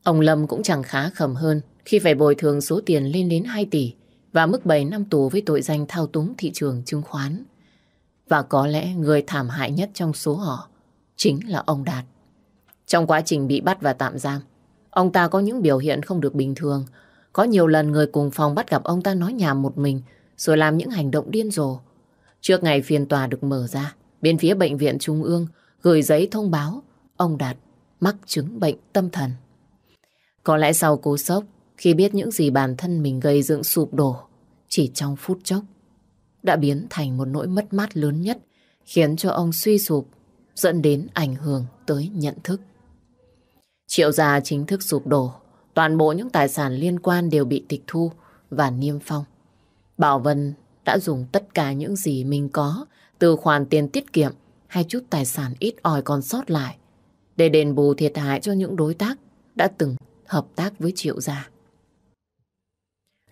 Ông Lâm cũng chẳng khá khẩm hơn khi phải bồi thường số tiền lên đến 2 tỷ và mức 7 năm tù với tội danh thao túng thị trường chứng khoán. Và có lẽ người thảm hại nhất trong số họ chính là ông Đạt. Trong quá trình bị bắt và tạm giam, ông ta có những biểu hiện không được bình thường. Có nhiều lần người cùng phòng bắt gặp ông ta nói nhảm một mình rồi làm những hành động điên rồ. Trước ngày phiên tòa được mở ra, bên phía Bệnh viện Trung ương gửi giấy thông báo ông Đạt mắc chứng bệnh tâm thần. Có lẽ sau cú sốc, khi biết những gì bản thân mình gây dựng sụp đổ, chỉ trong phút chốc, đã biến thành một nỗi mất mát lớn nhất, khiến cho ông suy sụp, dẫn đến ảnh hưởng tới nhận thức. Triệu gia chính thức sụp đổ, toàn bộ những tài sản liên quan đều bị tịch thu và niêm phong. Bảo Vân đã dùng tất cả những gì mình có, từ khoản tiền tiết kiệm hay chút tài sản ít ỏi còn sót lại, để đền bù thiệt hại cho những đối tác đã từng hợp tác với Triệu gia.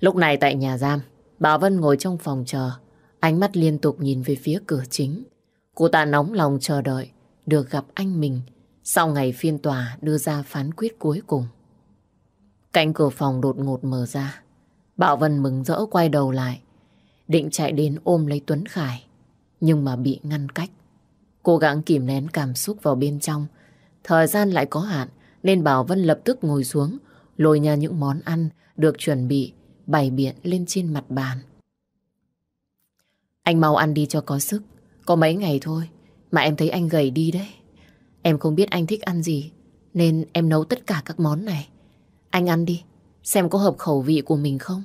Lúc này tại nhà giam, Bảo Vân ngồi trong phòng chờ, ánh mắt liên tục nhìn về phía cửa chính. Cô ta nóng lòng chờ đợi được gặp anh mình sau ngày phiên tòa đưa ra phán quyết cuối cùng. Cánh cửa phòng đột ngột mở ra. Bảo Vân mừng rỡ quay đầu lại, định chạy đến ôm lấy Tuấn Khải, nhưng mà bị ngăn cách. Cố gắng kìm nén cảm xúc vào bên trong. Thời gian lại có hạn, nên Bảo Vân lập tức ngồi xuống, lôi nhà những món ăn được chuẩn bị, bày biện lên trên mặt bàn. Anh mau ăn đi cho có sức. Có mấy ngày thôi mà em thấy anh gầy đi đấy. Em không biết anh thích ăn gì, nên em nấu tất cả các món này. Anh ăn đi, xem có hợp khẩu vị của mình không.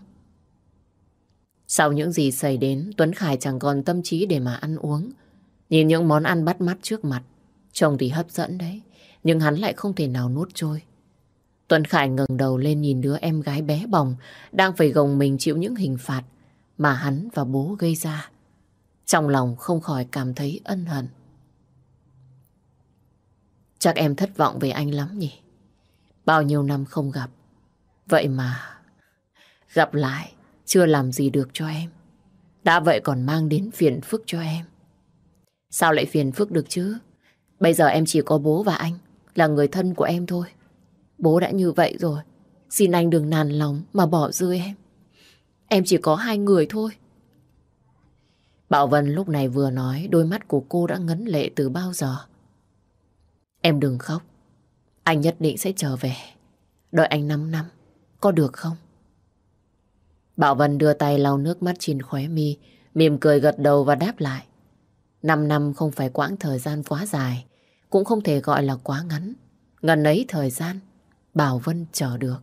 Sau những gì xảy đến, Tuấn Khải chẳng còn tâm trí để mà ăn uống. Nhìn những món ăn bắt mắt trước mặt, trông thì hấp dẫn đấy, nhưng hắn lại không thể nào nuốt trôi. Tuấn Khải ngẩng đầu lên nhìn đứa em gái bé bỏng đang phải gồng mình chịu những hình phạt mà hắn và bố gây ra. Trong lòng không khỏi cảm thấy ân hận. Chắc em thất vọng về anh lắm nhỉ? Bao nhiêu năm không gặp. Vậy mà gặp lại chưa làm gì được cho em. Đã vậy còn mang đến phiền phức cho em. Sao lại phiền phức được chứ? Bây giờ em chỉ có bố và anh, là người thân của em thôi. Bố đã như vậy rồi, xin anh đừng nản lòng mà bỏ rơi em. Em chỉ có hai người thôi. Bảo Vân lúc này vừa nói, đôi mắt của cô đã ngấn lệ từ bao giờ. Em đừng khóc, anh nhất định sẽ trở về. Đợi anh 5 năm, có được không? Bảo Vân đưa tay lau nước mắt trên khóe mi, mỉm cười gật đầu và đáp lại. 5 năm không phải quãng thời gian quá dài, cũng không thể gọi là quá ngắn. Ngần ấy thời gian, Bảo Vân chờ được.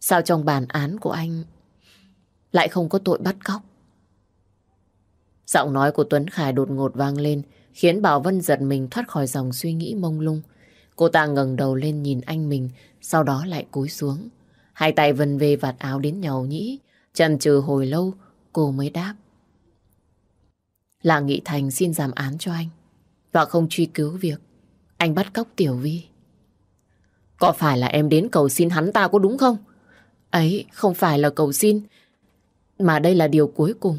Sao trong bản án của anh lại không có tội bắt cóc? Giọng nói của Tuấn Khải đột ngột vang lên, khiến Bảo Vân giật mình thoát khỏi dòng suy nghĩ mông lung. Cô ta ngẩng đầu lên nhìn anh mình, sau đó lại cúi xuống. Hai tay vần về vạt áo đến nhau nhĩ, chần chừ hồi lâu, cô mới đáp. Là Nghị Thành xin giảm án cho anh, và không truy cứu việc anh bắt cóc Tiểu Vi. Có phải là em đến cầu xin hắn ta có đúng không? Ấy không phải là cầu xin, mà đây là điều cuối cùng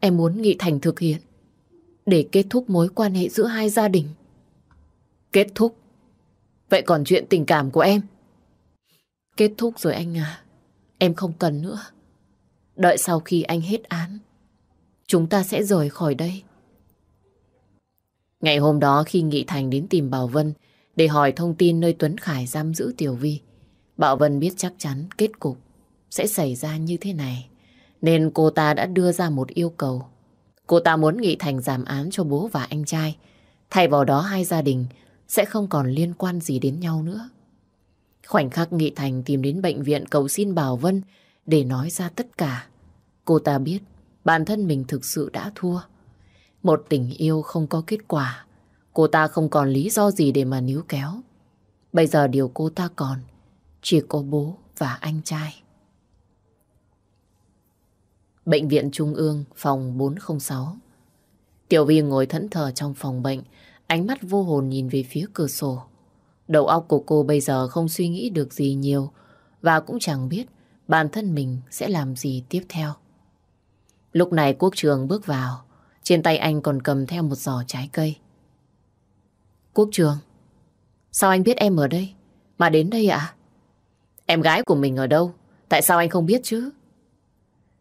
em muốn Nghị Thành thực hiện để kết thúc mối quan hệ giữa hai gia đình. Kết thúc? Vậy còn chuyện tình cảm của em? Kết thúc rồi anh à. Em không cần nữa. Đợi sau khi anh hết án, chúng ta sẽ rời khỏi đây. Ngày hôm đó khi Nghị Thành đến tìm Bảo Vân để hỏi thông tin nơi Tuấn Khải giam giữ Tiểu Vi, Bảo Vân biết chắc chắn kết cục sẽ xảy ra như thế này. Nên cô ta đã đưa ra một yêu cầu. Cô ta muốn Nghị Thành giảm án cho bố và anh trai. Thay vào đó hai gia đình sẽ không còn liên quan gì đến nhau nữa. Khoảnh khắc Nghị Thành tìm đến bệnh viện cầu xin Bảo Vân để nói ra tất cả. Cô ta biết bản thân mình thực sự đã thua. Một tình yêu không có kết quả. Cô ta không còn lý do gì để mà níu kéo. Bây giờ điều cô ta còn chỉ có bố và anh trai. Bệnh viện Trung ương, phòng 406. Tiểu Vi ngồi thẫn thờ trong phòng bệnh, ánh mắt vô hồn nhìn về phía cửa sổ. Đầu óc của cô bây giờ không suy nghĩ được gì nhiều và cũng chẳng biết bản thân mình sẽ làm gì tiếp theo. Lúc này quốc trường bước vào, trên tay anh còn cầm theo một giỏ trái cây. Quốc trường, sao anh biết em ở đây? Mà đến đây ạ? Em gái của mình ở đâu? Tại sao anh không biết chứ?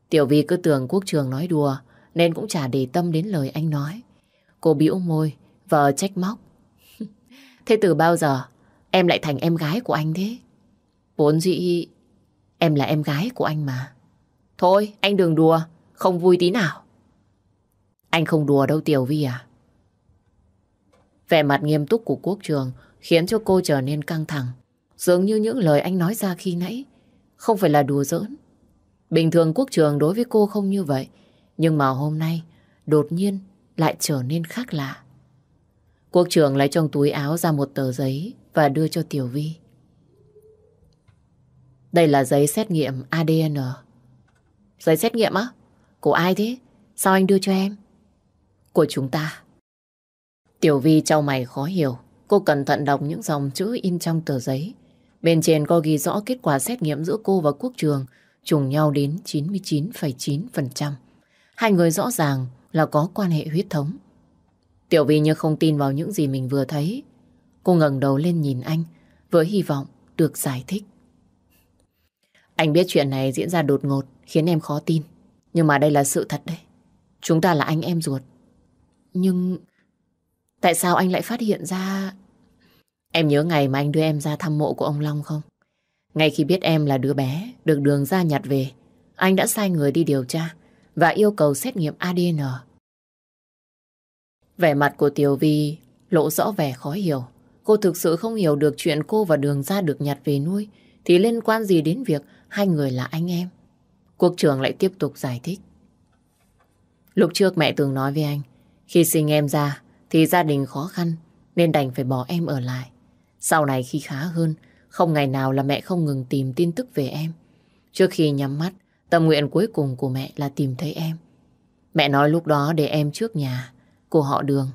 Tiểu Vi cứ tưởng quốc trường nói đùa nên cũng chả để tâm đến lời anh nói. Cô bĩu môi, vờ trách móc. [LAUGHS] thế từ bao giờ em lại thành em gái của anh thế? Vốn dĩ em là em gái của anh mà. Thôi, anh đừng đùa, không vui tí nào. Anh không đùa đâu, Tiểu Vi à? Vẻ mặt nghiêm túc của quốc trường khiến cho cô trở nên căng thẳng. Dường như những lời anh nói ra khi nãy không phải là đùa giỡn. Bình thường quốc trường đối với cô không như vậy. Nhưng mà hôm nay đột nhiên lại trở nên khác lạ. Quốc trường lấy trong túi áo ra một tờ giấy và đưa cho Tiểu Vi. Đây là giấy xét nghiệm ADN. Giấy xét nghiệm á? Của ai thế? Sao anh đưa cho em? Của chúng ta. Tiểu Vi trao mày khó hiểu. Cô cẩn thận đọc những dòng chữ in trong tờ giấy. Bên trên có ghi rõ kết quả xét nghiệm giữa cô và quốc trường trùng nhau đến 99,9%. Hai người rõ ràng là có quan hệ huyết thống. Tiểu Vi như không tin vào những gì mình vừa thấy. Cô ngẩng đầu lên nhìn anh với hy vọng được giải thích. Anh biết chuyện này diễn ra đột ngột khiến em khó tin. Nhưng mà đây là sự thật đấy. Chúng ta là anh em ruột. Nhưng tại sao anh lại phát hiện ra... Em nhớ ngày mà anh đưa em ra thăm mộ của ông Long không? Ngay khi biết em là đứa bé được đường ra nhặt về, anh đã sai người đi điều tra và yêu cầu xét nghiệm ADN. Vẻ mặt của Tiểu Vi lộ rõ vẻ khó hiểu. Cô thực sự không hiểu được chuyện cô và đường ra được nhặt về nuôi thì liên quan gì đến việc hai người là anh em. Quốc trường lại tiếp tục giải thích. Lúc trước mẹ từng nói với anh, khi sinh em ra thì gia đình khó khăn nên đành phải bỏ em ở lại. Sau này khi khá hơn, không ngày nào là mẹ không ngừng tìm tin tức về em. Trước khi nhắm mắt, tâm nguyện cuối cùng của mẹ là tìm thấy em. Mẹ nói lúc đó để em trước nhà của họ đường.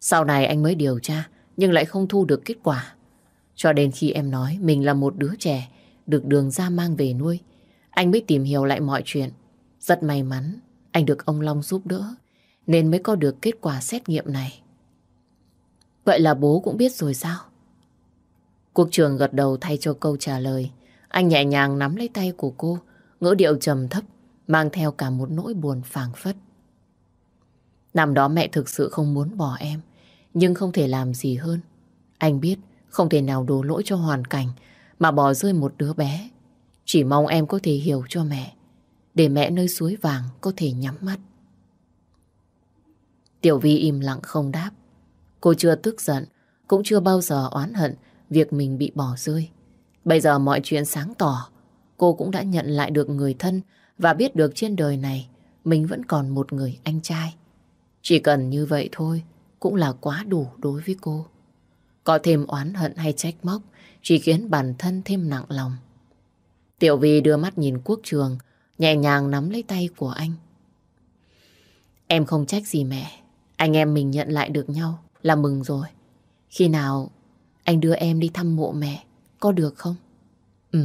Sau này anh mới điều tra, nhưng lại không thu được kết quả. Cho đến khi em nói mình là một đứa trẻ, được đường ra mang về nuôi, anh mới tìm hiểu lại mọi chuyện. Rất may mắn, anh được ông Long giúp đỡ, nên mới có được kết quả xét nghiệm này. Vậy là bố cũng biết rồi sao? Quốc trường gật đầu thay cho câu trả lời. Anh nhẹ nhàng nắm lấy tay của cô, ngữ điệu trầm thấp, mang theo cả một nỗi buồn phảng phất. Năm đó mẹ thực sự không muốn bỏ em, nhưng không thể làm gì hơn. Anh biết không thể nào đổ lỗi cho hoàn cảnh mà bỏ rơi một đứa bé. Chỉ mong em có thể hiểu cho mẹ, để mẹ nơi suối vàng có thể nhắm mắt. Tiểu Vi im lặng không đáp. Cô chưa tức giận, cũng chưa bao giờ oán hận việc mình bị bỏ rơi. Bây giờ mọi chuyện sáng tỏ, cô cũng đã nhận lại được người thân và biết được trên đời này mình vẫn còn một người anh trai. Chỉ cần như vậy thôi cũng là quá đủ đối với cô. Có thêm oán hận hay trách móc chỉ khiến bản thân thêm nặng lòng. Tiểu Vi đưa mắt nhìn quốc trường, nhẹ nhàng nắm lấy tay của anh. Em không trách gì mẹ, anh em mình nhận lại được nhau là mừng rồi. Khi nào anh đưa em đi thăm mộ mẹ, có được không? Ừ,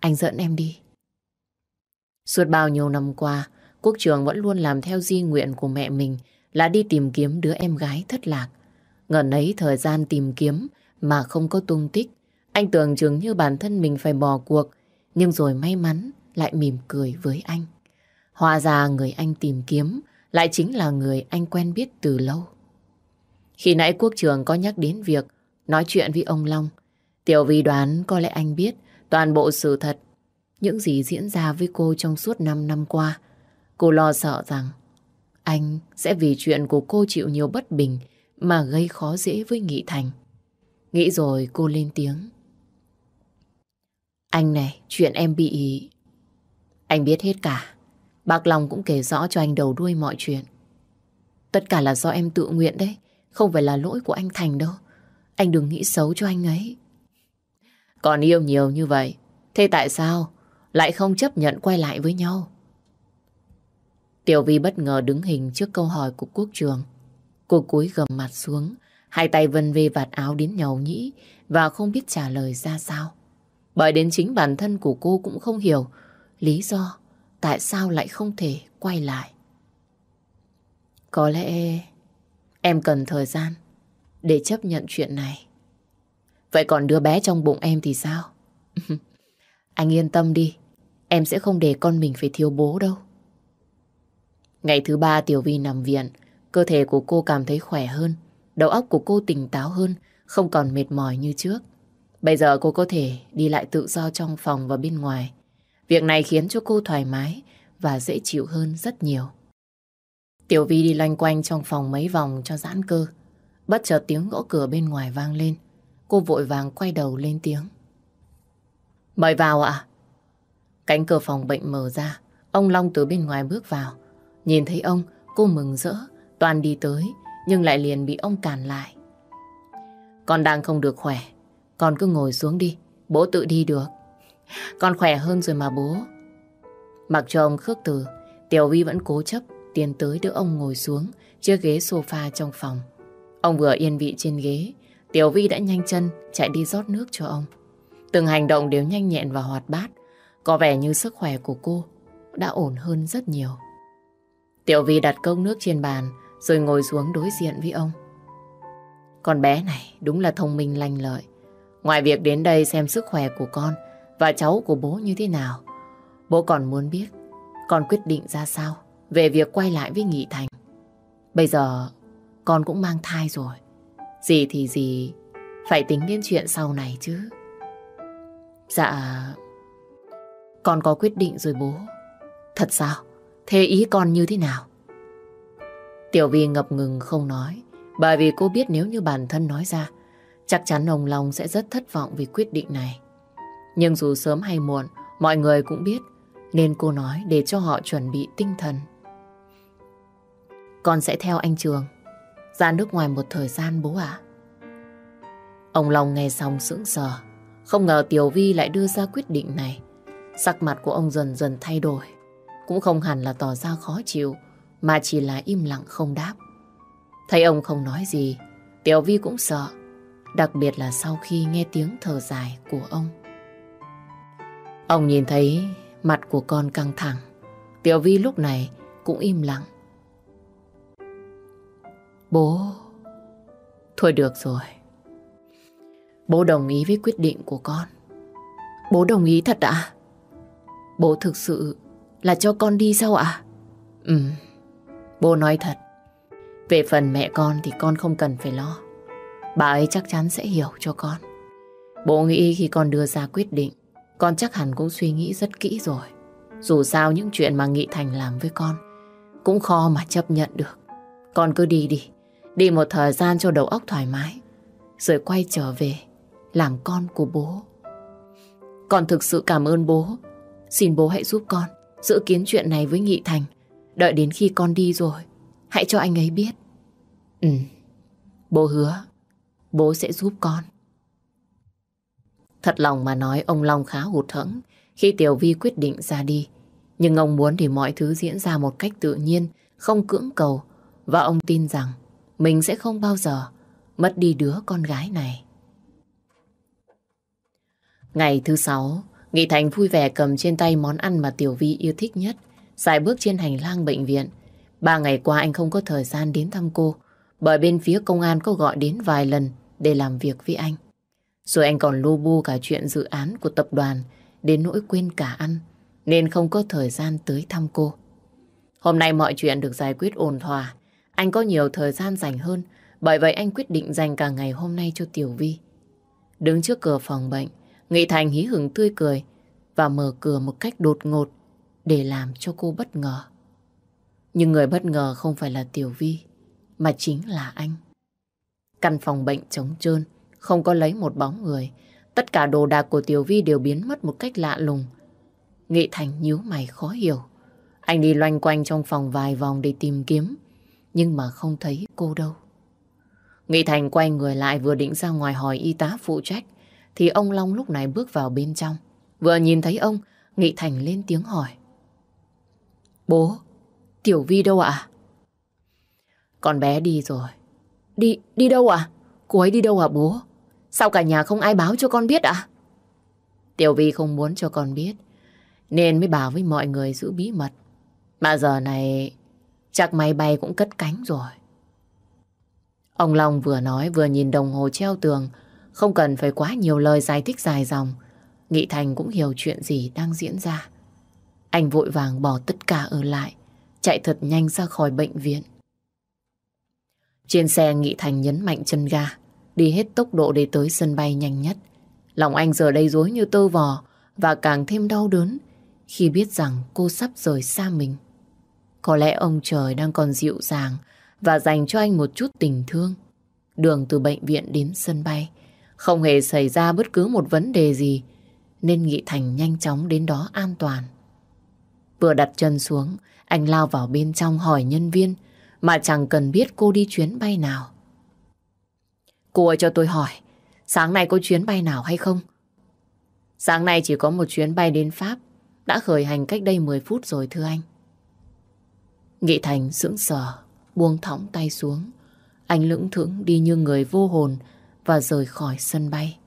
anh dẫn em đi. Suốt bao nhiêu năm qua, Quốc trường vẫn luôn làm theo di nguyện của mẹ mình là đi tìm kiếm đứa em gái thất lạc. Ngần ấy thời gian tìm kiếm mà không có tung tích. Anh tưởng chừng như bản thân mình phải bỏ cuộc, nhưng rồi may mắn lại mỉm cười với anh. Hóa ra người anh tìm kiếm lại chính là người anh quen biết từ lâu. Khi nãy quốc trường có nhắc đến việc nói chuyện với ông Long, Tiểu Vi đoán có lẽ anh biết toàn bộ sự thật, những gì diễn ra với cô trong suốt 5 năm qua. Cô lo sợ rằng anh sẽ vì chuyện của cô chịu nhiều bất bình mà gây khó dễ với Nghị Thành. Nghĩ rồi cô lên tiếng. Anh này, chuyện em bị... Anh biết hết cả. Bác Long cũng kể rõ cho anh đầu đuôi mọi chuyện. Tất cả là do em tự nguyện đấy. Không phải là lỗi của anh Thành đâu. Anh đừng nghĩ xấu cho anh ấy. Còn yêu nhiều như vậy, thế tại sao lại không chấp nhận quay lại với nhau? Tiểu Vi bất ngờ đứng hình trước câu hỏi của quốc trường. Cô cúi gầm mặt xuống, hai tay vân về vạt áo đến nhầu nhĩ và không biết trả lời ra sao. Bởi đến chính bản thân của cô cũng không hiểu lý do tại sao lại không thể quay lại. Có lẽ em cần thời gian để chấp nhận chuyện này. Vậy còn đứa bé trong bụng em thì sao? [LAUGHS] Anh yên tâm đi, em sẽ không để con mình phải thiếu bố đâu. Ngày thứ ba Tiểu Vi nằm viện, cơ thể của cô cảm thấy khỏe hơn, đầu óc của cô tỉnh táo hơn, không còn mệt mỏi như trước. Bây giờ cô có thể đi lại tự do trong phòng và bên ngoài. Việc này khiến cho cô thoải mái và dễ chịu hơn rất nhiều. Tiểu Vi đi loanh quanh trong phòng mấy vòng cho giãn cơ. Bất chợt tiếng gõ cửa bên ngoài vang lên. Cô vội vàng quay đầu lên tiếng. Mời vào ạ. Cánh cửa phòng bệnh mở ra. Ông Long từ bên ngoài bước vào. Nhìn thấy ông, cô mừng rỡ. Toàn đi tới, nhưng lại liền bị ông cản lại. Con đang không được khỏe. Con cứ ngồi xuống đi. Bố tự đi được. Con khỏe hơn rồi mà bố. Mặc cho ông khước từ, Tiểu Vi vẫn cố chấp tiến tới đỡ ông ngồi xuống chiếc ghế sofa trong phòng. Ông vừa yên vị trên ghế, Tiểu Vi đã nhanh chân chạy đi rót nước cho ông. Từng hành động đều nhanh nhẹn và hoạt bát, có vẻ như sức khỏe của cô đã ổn hơn rất nhiều. Tiểu Vi đặt cốc nước trên bàn rồi ngồi xuống đối diện với ông. Con bé này đúng là thông minh lanh lợi. Ngoài việc đến đây xem sức khỏe của con và cháu của bố như thế nào, bố còn muốn biết con quyết định ra sao về việc quay lại với Nghị Thành. Bây giờ con cũng mang thai rồi. Gì thì gì, phải tính đến chuyện sau này chứ. Dạ, con có quyết định rồi bố. Thật sao? Thế ý con như thế nào? Tiểu Vi ngập ngừng không nói, bởi vì cô biết nếu như bản thân nói ra, chắc chắn ông Long sẽ rất thất vọng vì quyết định này. Nhưng dù sớm hay muộn, mọi người cũng biết, nên cô nói để cho họ chuẩn bị tinh thần. Con sẽ theo anh Trường ra nước ngoài một thời gian bố ạ. Ông Long nghe xong sững sờ. Không ngờ Tiểu Vi lại đưa ra quyết định này. Sắc mặt của ông dần dần thay đổi. Cũng không hẳn là tỏ ra khó chịu, mà chỉ là im lặng không đáp. Thấy ông không nói gì, Tiểu Vi cũng sợ. Đặc biệt là sau khi nghe tiếng thở dài của ông. Ông nhìn thấy mặt của con căng thẳng. Tiểu Vi lúc này cũng im lặng. Bố... Thôi được rồi. Bố đồng ý với quyết định của con. Bố đồng ý thật ạ? Bố thực sự là cho con đi sao ạ? Ừ, bố nói thật. Về phần mẹ con thì con không cần phải lo. Bà ấy chắc chắn sẽ hiểu cho con. Bố nghĩ khi con đưa ra quyết định, con chắc hẳn cũng suy nghĩ rất kỹ rồi. Dù sao những chuyện mà Nghị Thành làm với con cũng khó mà chấp nhận được. Con cứ đi đi, đi một thời gian cho đầu óc thoải mái, rồi quay trở về làm con của bố. Con thực sự cảm ơn bố. Xin bố hãy giúp con giữ kiến chuyện này với Nghị Thành. Đợi đến khi con đi rồi, hãy cho anh ấy biết. Ừ, bố hứa, bố sẽ giúp con. Thật lòng mà nói ông Long khá hụt hẫng khi Tiểu Vi quyết định ra đi. Nhưng ông muốn thì mọi thứ diễn ra một cách tự nhiên, không cưỡng cầu. Và ông tin rằng mình sẽ không bao giờ mất đi đứa con gái này. Ngày thứ sáu, Nghị Thành vui vẻ cầm trên tay món ăn mà Tiểu Vi yêu thích nhất, xài bước trên hành lang bệnh viện. Ba ngày qua anh không có thời gian đến thăm cô, bởi bên phía công an có gọi đến vài lần để làm việc với anh. Rồi anh còn lu bu cả chuyện dự án của tập đoàn, đến nỗi quên cả ăn, nên không có thời gian tới thăm cô. Hôm nay mọi chuyện được giải quyết ổn thỏa, anh có nhiều thời gian dành hơn, bởi vậy anh quyết định dành cả ngày hôm nay cho Tiểu Vi. Đứng trước cửa phòng bệnh, Nghị Thành hí hửng tươi cười và mở cửa một cách đột ngột để làm cho cô bất ngờ. Nhưng người bất ngờ không phải là Tiểu Vi, mà chính là anh. Căn phòng bệnh trống trơn, không có lấy một bóng người. Tất cả đồ đạc của Tiểu Vi đều biến mất một cách lạ lùng. Nghị Thành nhíu mày khó hiểu. Anh đi loanh quanh trong phòng vài vòng để tìm kiếm, nhưng mà không thấy cô đâu. Nghị Thành quay người lại vừa định ra ngoài hỏi y tá phụ trách, thì ông Long lúc này bước vào bên trong. Vừa nhìn thấy ông, Nghị Thành lên tiếng hỏi. Bố, Tiểu Vi đâu ạ? Con bé đi rồi. Đi, đi đâu à? Cô ấy đi đâu à bố? Sao cả nhà không ai báo cho con biết ạ? Tiểu Vi không muốn cho con biết, nên mới bảo với mọi người giữ bí mật. Mà giờ này, chắc máy bay cũng cất cánh rồi. Ông Long vừa nói vừa nhìn đồng hồ treo tường, không cần phải quá nhiều lời giải thích dài dòng. Nghị Thành cũng hiểu chuyện gì đang diễn ra. Anh vội vàng bỏ tất cả ở lại, chạy thật nhanh ra khỏi bệnh viện. Trên xe Nghị Thành nhấn mạnh chân ga, đi hết tốc độ để tới sân bay nhanh nhất. Lòng anh giờ đây rối như tơ vò và càng thêm đau đớn khi biết rằng cô sắp rời xa mình. Có lẽ ông trời đang còn dịu dàng và dành cho anh một chút tình thương. Đường từ bệnh viện đến sân bay không hề xảy ra bất cứ một vấn đề gì nên Nghị Thành nhanh chóng đến đó an toàn. Vừa đặt chân xuống, anh lao vào bên trong hỏi nhân viên mà chẳng cần biết cô đi chuyến bay nào. Cô ơi cho tôi hỏi, sáng nay có chuyến bay nào hay không? Sáng nay chỉ có một chuyến bay đến Pháp, đã khởi hành cách đây 10 phút rồi thưa anh. Nghị Thành sững sờ, buông thõng tay xuống. Anh lững thững đi như người vô hồn và rời khỏi sân bay.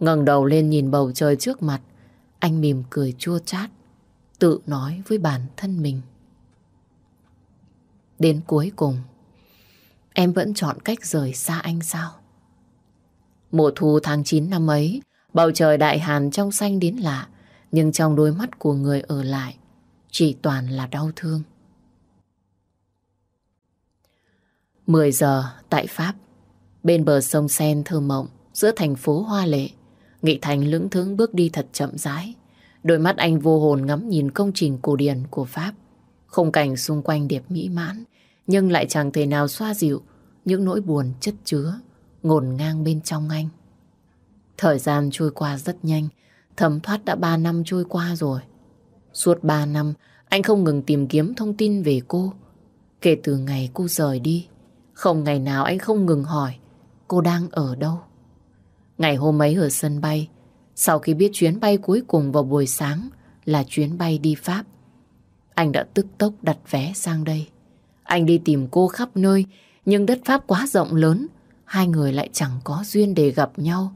ngẩng đầu lên nhìn bầu trời trước mặt, anh mỉm cười chua chát, tự nói với bản thân mình. Đến cuối cùng, em vẫn chọn cách rời xa anh sao? Mùa thu tháng 9 năm ấy, bầu trời đại hàn trong xanh đến lạ, nhưng trong đôi mắt của người ở lại chỉ toàn là đau thương. 10 giờ tại Pháp, bên bờ sông Sen thơ mộng, giữa thành phố hoa lệ, Nghị Thành lững thững bước đi thật chậm rãi. Đôi mắt anh vô hồn ngắm nhìn công trình cổ điển của Pháp. Khung cảnh xung quanh đẹp mỹ mãn, nhưng lại chẳng thể nào xoa dịu những nỗi buồn chất chứa, ngổn ngang bên trong anh. Thời gian trôi qua rất nhanh, thấm thoát đã ba năm trôi qua rồi. Suốt ba năm, anh không ngừng tìm kiếm thông tin về cô. Kể từ ngày cô rời đi, không ngày nào anh không ngừng hỏi cô đang ở đâu. Ngày hôm ấy ở sân bay, sau khi biết chuyến bay cuối cùng vào buổi sáng là chuyến bay đi Pháp, anh đã tức tốc đặt vé sang đây. Anh đi tìm cô khắp nơi, nhưng đất Pháp quá rộng lớn, hai người lại chẳng có duyên để gặp nhau.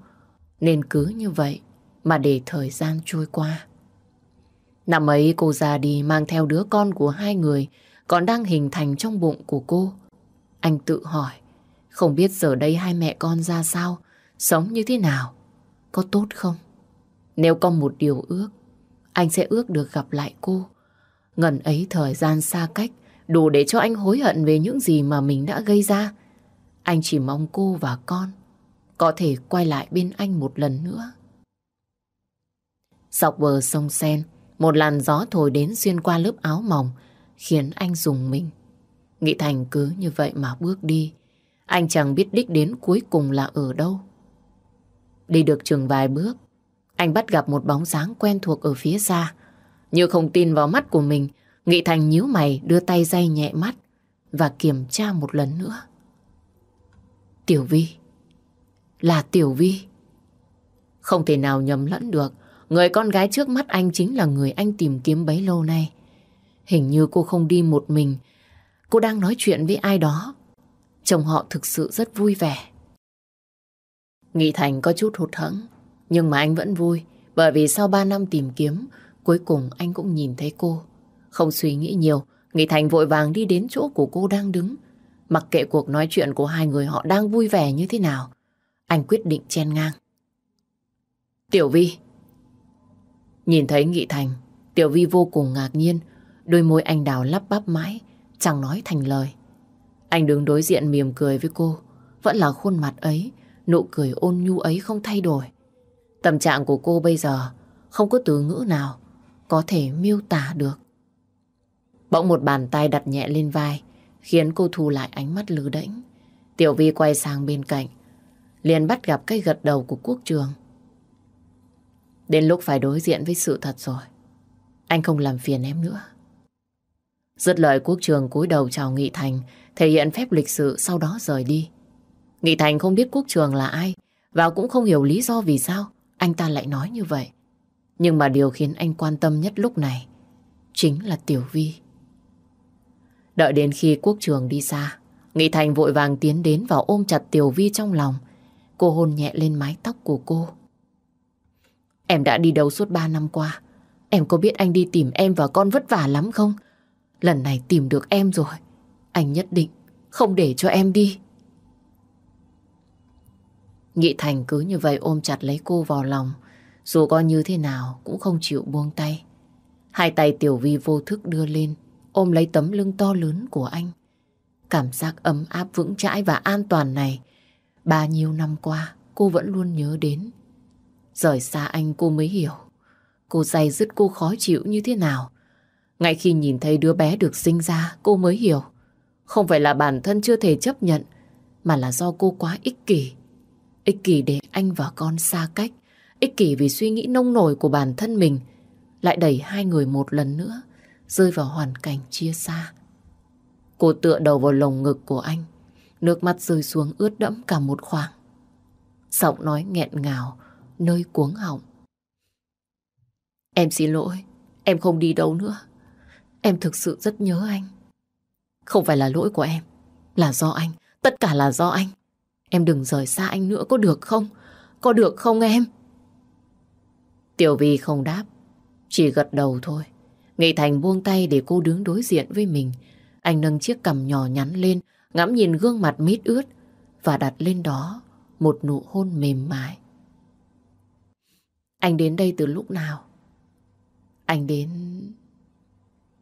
Nên cứ như vậy mà để thời gian trôi qua. Năm ấy cô ra đi mang theo đứa con của hai người còn đang hình thành trong bụng của cô. Anh tự hỏi, không biết giờ đây hai mẹ con ra sao, sống như thế nào, có tốt không? Nếu có một điều ước, anh sẽ ước được gặp lại cô. Ngần ấy thời gian xa cách, đủ để cho anh hối hận về những gì mà mình đã gây ra. Anh chỉ mong cô và con có thể quay lại bên anh một lần nữa. Dọc bờ sông Sen, một làn gió thổi đến xuyên qua lớp áo mỏng, khiến anh dùng mình. Nghị Thành cứ như vậy mà bước đi. Anh chẳng biết đích đến cuối cùng là ở đâu. Đi được chừng vài bước, anh bắt gặp một bóng dáng quen thuộc ở phía xa. Như không tin vào mắt của mình, Nghị Thành nhíu mày đưa tay day nhẹ mắt và kiểm tra một lần nữa. Tiểu Vi. Là Tiểu Vi. Không thể nào nhầm lẫn được. Người con gái trước mắt anh chính là người anh tìm kiếm bấy lâu nay. Hình như cô không đi một mình. Cô đang nói chuyện với ai đó. Chồng họ thực sự rất vui vẻ. Nghị Thành có chút hụt hẫng. Nhưng mà anh vẫn vui. Bởi vì sau 3 năm tìm kiếm, cuối cùng anh cũng nhìn thấy cô. Không suy nghĩ nhiều, Nghị Thành vội vàng đi đến chỗ của cô đang đứng. Mặc kệ cuộc nói chuyện của hai người họ đang vui vẻ như thế nào, anh quyết định chen ngang. Tiểu Vi Nhìn thấy Nghị Thành, Tiểu Vi vô cùng ngạc nhiên, đôi môi anh đào lắp bắp mãi, chẳng nói thành lời. Anh đứng đối diện mỉm cười với cô, vẫn là khuôn mặt ấy, nụ cười ôn nhu ấy không thay đổi. Tâm trạng của cô bây giờ không có từ ngữ nào có thể miêu tả được. Bỗng một bàn tay đặt nhẹ lên vai, khiến cô thu lại ánh mắt lứ đễnh. Tiểu Vi quay sang bên cạnh, liền bắt gặp cái gật đầu của quốc trường. Đến lúc phải đối diện với sự thật rồi. Anh không làm phiền em nữa. Dứt lời quốc trường cúi đầu chào Nghị Thành, thể hiện phép lịch sự sau đó rời đi. Nghị Thành không biết quốc trường là ai, và cũng không hiểu lý do vì sao anh ta lại nói như vậy. Nhưng mà điều khiến anh quan tâm nhất lúc này chính là Tiểu Vi. Đợi đến khi quốc trường đi xa, Nghị Thành vội vàng tiến đến và ôm chặt Tiểu Vi trong lòng. Cô hôn nhẹ lên mái tóc của cô. Em đã đi đâu suốt 3 năm qua? Em có biết anh đi tìm em và con vất vả lắm không? Lần này tìm được em rồi. Anh nhất định không để cho em đi. Nghị Thành cứ như vậy ôm chặt lấy cô vào lòng. Dù có như thế nào cũng không chịu buông tay. Hai tay Tiểu Vi vô thức đưa lên ôm lấy tấm lưng to lớn của anh. Cảm giác ấm áp vững chãi và an toàn này, bao nhiêu năm qua cô vẫn luôn nhớ đến. Rời xa anh cô mới hiểu, cô dày dứt cô khó chịu như thế nào. Ngay khi nhìn thấy đứa bé được sinh ra, cô mới hiểu. Không phải là bản thân chưa thể chấp nhận, mà là do cô quá ích kỷ. Ích kỷ để anh và con xa cách, ích kỷ vì suy nghĩ nông nổi của bản thân mình, lại đẩy hai người một lần nữa rơi vào hoàn cảnh chia xa. Cô tựa đầu vào lồng ngực của anh, nước mắt rơi xuống ướt đẫm cả một khoảng. Giọng nói nghẹn ngào, nơi cuống họng. Em xin lỗi, em không đi đâu nữa. Em thực sự rất nhớ anh. Không phải là lỗi của em, là do anh, tất cả là do anh. Em đừng rời xa anh nữa có được không? Có được không em? Tiểu Vi không đáp, chỉ gật đầu thôi. Nghị Thành buông tay để cô đứng đối diện với mình. Anh nâng chiếc cằm nhỏ nhắn lên, ngắm nhìn gương mặt mít ướt và đặt lên đó một nụ hôn mềm mại. Anh đến đây từ lúc nào? Anh đến...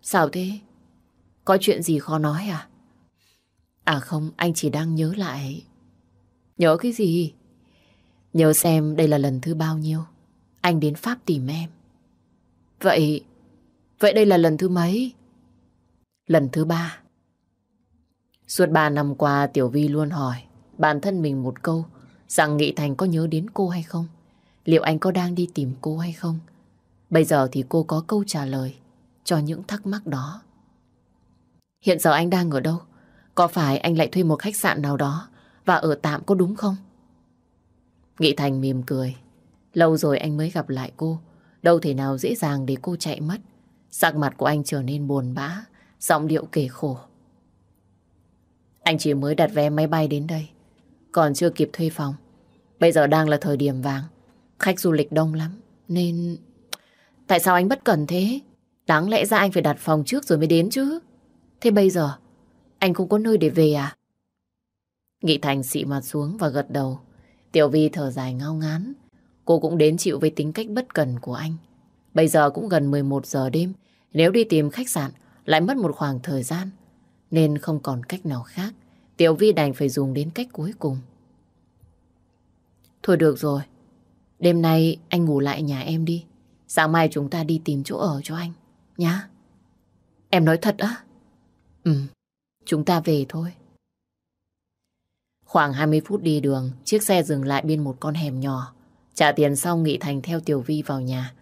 Sao thế? Có chuyện gì khó nói à? À không, anh chỉ đang nhớ lại. Nhớ cái gì? Nhớ xem đây là lần thứ bao nhiêu. Anh đến Pháp tìm em. Vậy Vậy đây là lần thứ mấy? Lần thứ ba. Suốt ba năm qua, Tiểu Vi luôn hỏi bản thân mình một câu rằng Nghị Thành có nhớ đến cô hay không? Liệu anh có đang đi tìm cô hay không? Bây giờ thì cô có câu trả lời cho những thắc mắc đó. Hiện giờ anh đang ở đâu? Có phải anh lại thuê một khách sạn nào đó và ở tạm có đúng không? Nghị Thành mỉm cười. Lâu rồi anh mới gặp lại cô. Đâu thể nào dễ dàng để cô chạy mất. Sắc mặt của anh trở nên buồn bã, giọng điệu kể khổ. Anh chỉ mới đặt vé máy bay đến đây, còn chưa kịp thuê phòng. Bây giờ đang là thời điểm vàng, khách du lịch đông lắm, nên... Tại sao anh bất cẩn thế? Đáng lẽ ra anh phải đặt phòng trước rồi mới đến chứ. Thế bây giờ, anh không có nơi để về à? Nghị Thành xị mặt xuống và gật đầu. Tiểu Vi thở dài ngao ngán. Cô cũng đến chịu với tính cách bất cần của anh. Bây giờ cũng gần 11 giờ đêm. Nếu đi tìm khách sạn lại mất một khoảng thời gian. Nên không còn cách nào khác. Tiểu Vi đành phải dùng đến cách cuối cùng. Thôi được rồi. Đêm nay anh ngủ lại nhà em đi. Sáng mai chúng ta đi tìm chỗ ở cho anh. Nhá. Em nói thật á? Ừ. Chúng ta về thôi. Khoảng 20 phút đi đường, chiếc xe dừng lại bên một con hẻm nhỏ. Trả tiền xong Nghị Thành theo Tiểu Vi vào nhà.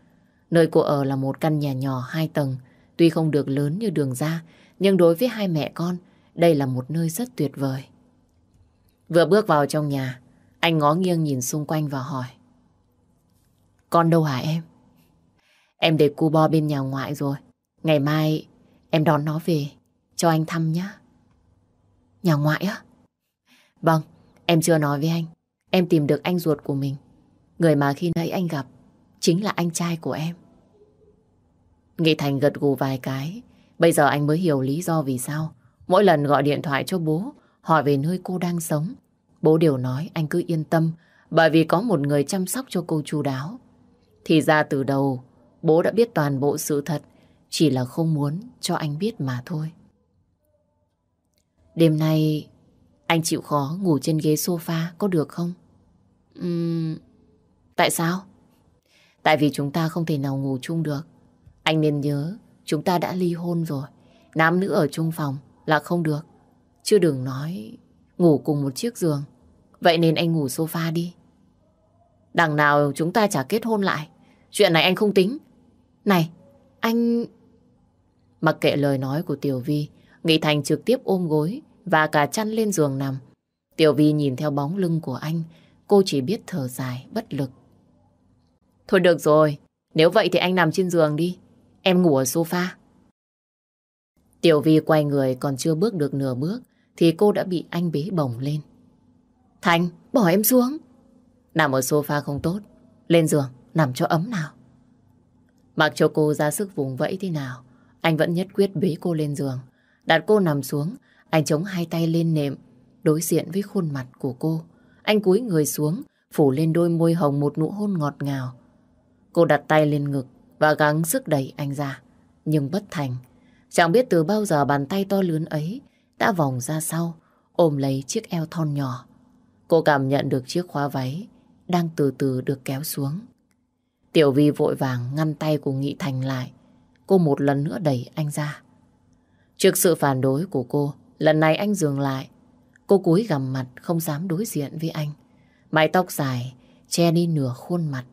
Nơi cô ở là một căn nhà nhỏ hai tầng, tuy không được lớn như đường ra, nhưng đối với hai mẹ con, đây là một nơi rất tuyệt vời. Vừa bước vào trong nhà, anh ngó nghiêng nhìn xung quanh và hỏi. Con đâu hả em? Em để cu bo bên nhà ngoại rồi. Ngày mai em đón nó về, cho anh thăm nhé. Nhà ngoại á? Vâng, em chưa nói với anh. Em tìm được anh ruột của mình. Người mà khi nãy anh gặp chính là anh trai của em. Nghị Thành gật gù vài cái. Bây giờ anh mới hiểu lý do vì sao. Mỗi lần gọi điện thoại cho bố, hỏi về nơi cô đang sống. Bố đều nói anh cứ yên tâm, bởi vì có một người chăm sóc cho cô chu đáo. Thì ra từ đầu, bố đã biết toàn bộ sự thật, chỉ là không muốn cho anh biết mà thôi. Đêm nay, anh chịu khó ngủ trên ghế sofa có được không? Uhm, tại sao? Tại vì chúng ta không thể nào ngủ chung được. Anh nên nhớ, chúng ta đã ly hôn rồi. Nam nữ ở chung phòng là không được. Chứ đừng nói ngủ cùng một chiếc giường. Vậy nên anh ngủ sofa đi. Đằng nào chúng ta chả kết hôn lại. Chuyện này anh không tính. Này, anh... Mặc kệ lời nói của Tiểu Vi, Nghị Thành trực tiếp ôm gối và cả chăn lên giường nằm. Tiểu Vi nhìn theo bóng lưng của anh, cô chỉ biết thở dài, bất lực. Thôi được rồi, nếu vậy thì anh nằm trên giường đi. Em ngủ ở sofa. Tiểu Vi quay người còn chưa bước được nửa bước thì cô đã bị anh bế bổng lên. Thành, bỏ em xuống. Nằm ở sofa không tốt. Lên giường, nằm cho ấm nào. Mặc cho cô ra sức vùng vẫy thế nào, anh vẫn nhất quyết bế cô lên giường. Đặt cô nằm xuống, anh chống hai tay lên nệm, đối diện với khuôn mặt của cô. Anh cúi người xuống, phủ lên đôi môi hồng một nụ hôn ngọt ngào. Cô đặt tay lên ngực và gắng sức đẩy anh ra, nhưng bất thành. Chẳng biết từ bao giờ bàn tay to lớn ấy đã vòng ra sau, ôm lấy chiếc eo thon nhỏ. Cô cảm nhận được chiếc khóa váy đang từ từ được kéo xuống. Tiểu Vi vội vàng ngăn tay của Nghị Thành lại. Cô một lần nữa đẩy anh ra. Trước sự phản đối của cô, lần này anh dừng lại. Cô cúi gằm mặt không dám đối diện với anh. Mái tóc dài che đi nửa khuôn mặt,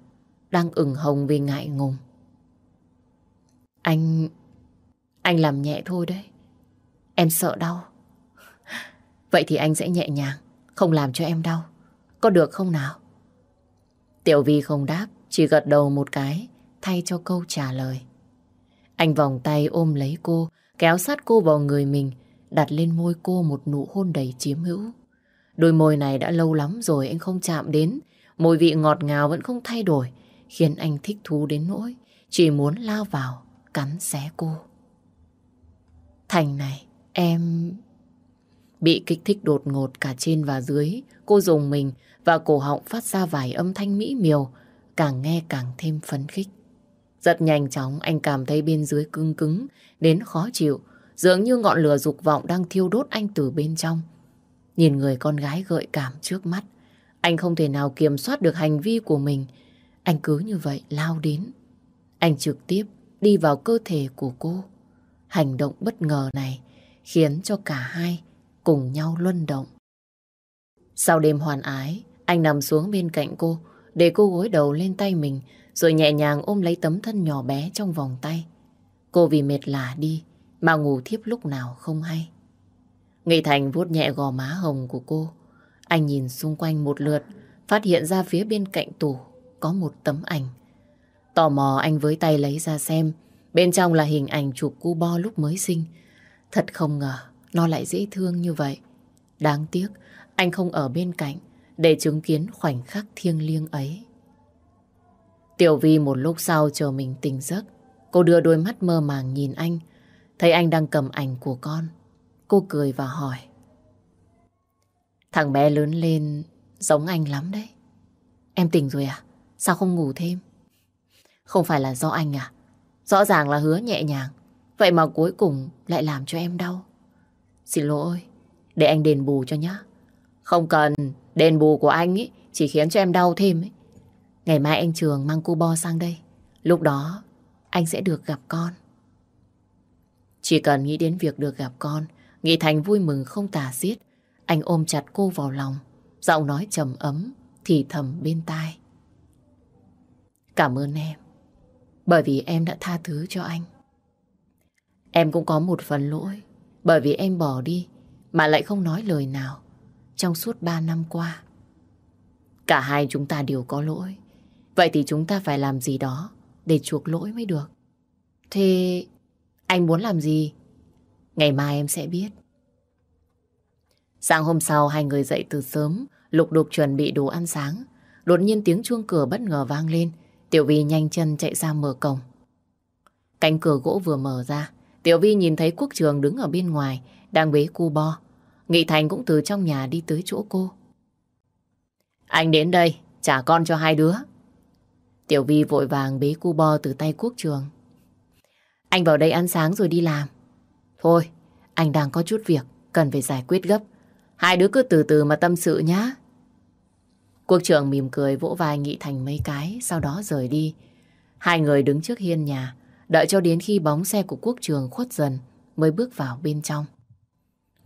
đang ửng hồng vì ngại ngùng. Anh... anh làm nhẹ thôi đấy. Em sợ đau. Vậy thì anh sẽ nhẹ nhàng, không làm cho em đau. Có được không nào? Tiểu Vi không đáp, chỉ gật đầu một cái, thay cho câu trả lời. Anh vòng tay ôm lấy cô, kéo sát cô vào người mình, đặt lên môi cô một nụ hôn đầy chiếm hữu. Đôi môi này đã lâu lắm rồi anh không chạm đến, mùi vị ngọt ngào vẫn không thay đổi, khiến anh thích thú đến nỗi, chỉ muốn lao vào, cắn xé cô. Thành này, em... Bị kích thích đột ngột cả trên và dưới, cô dùng mình và cổ họng phát ra vài âm thanh mỹ miều, càng nghe càng thêm phấn khích. Rất nhanh chóng anh cảm thấy bên dưới cứng cứng, đến khó chịu, dường như ngọn lửa dục vọng đang thiêu đốt anh từ bên trong. Nhìn người con gái gợi cảm trước mắt, anh không thể nào kiểm soát được hành vi của mình. Anh cứ như vậy lao đến. Anh trực tiếp đi vào cơ thể của cô. Hành động bất ngờ này khiến cho cả hai cùng nhau luân động. Sau đêm hoàn ái, anh nằm xuống bên cạnh cô, để cô gối đầu lên tay mình, rồi nhẹ nhàng ôm lấy tấm thân nhỏ bé trong vòng tay. Cô vì mệt lả đi, mà ngủ thiếp lúc nào không hay. Nghị Thành vuốt nhẹ gò má hồng của cô. Anh nhìn xung quanh một lượt, phát hiện ra phía bên cạnh tủ có một tấm ảnh. Tò mò anh với tay lấy ra xem, bên trong là hình ảnh chụp cu bo lúc mới sinh. Thật không ngờ, nó lại dễ thương như vậy. Đáng tiếc, anh không ở bên cạnh để chứng kiến khoảnh khắc thiêng liêng ấy. Tiểu Vi một lúc sau chờ mình tỉnh giấc. Cô đưa đôi mắt mơ màng nhìn anh. Thấy anh đang cầm ảnh của con. Cô cười và hỏi. Thằng bé lớn lên giống anh lắm đấy. Em tỉnh rồi à? Sao không ngủ thêm? Không phải là do anh à? Rõ ràng là hứa nhẹ nhàng. Vậy mà cuối cùng lại làm cho em đau. Xin lỗi, để anh đền bù cho nhá. Không cần, đền bù của anh ấy chỉ khiến cho em đau thêm ấy. Ngày mai anh Trường mang cô Bo sang đây. Lúc đó anh sẽ được gặp con. Chỉ cần nghĩ đến việc được gặp con, Nghị Thành vui mừng không tả xiết. Anh ôm chặt cô vào lòng, giọng nói trầm ấm, thì thầm bên tai. Cảm ơn em, bởi vì em đã tha thứ cho anh. Em cũng có một phần lỗi, bởi vì em bỏ đi mà lại không nói lời nào trong suốt ba năm qua. Cả hai chúng ta đều có lỗi. Vậy thì chúng ta phải làm gì đó để chuộc lỗi mới được. Thế anh muốn làm gì? Ngày mai em sẽ biết. Sáng hôm sau hai người dậy từ sớm, lục đục chuẩn bị đồ ăn sáng. Đột nhiên tiếng chuông cửa bất ngờ vang lên. Tiểu Vi nhanh chân chạy ra mở cổng. Cánh cửa gỗ vừa mở ra, Tiểu Vi nhìn thấy Quốc Trường đứng ở bên ngoài, đang bế cu bo. Nghị Thành cũng từ trong nhà đi tới chỗ cô. Anh đến đây, trả con cho hai đứa. Tiểu Vi vội vàng bế cu bo từ tay Quốc Trường. Anh vào đây ăn sáng rồi đi làm. Thôi, anh đang có chút việc, cần phải giải quyết gấp. Hai đứa cứ từ từ mà tâm sự nhá. Quốc trưởng mỉm cười vỗ vai Nghị Thành mấy cái, sau đó rời đi. Hai người đứng trước hiên nhà, đợi cho đến khi bóng xe của quốc trường khuất dần mới bước vào bên trong.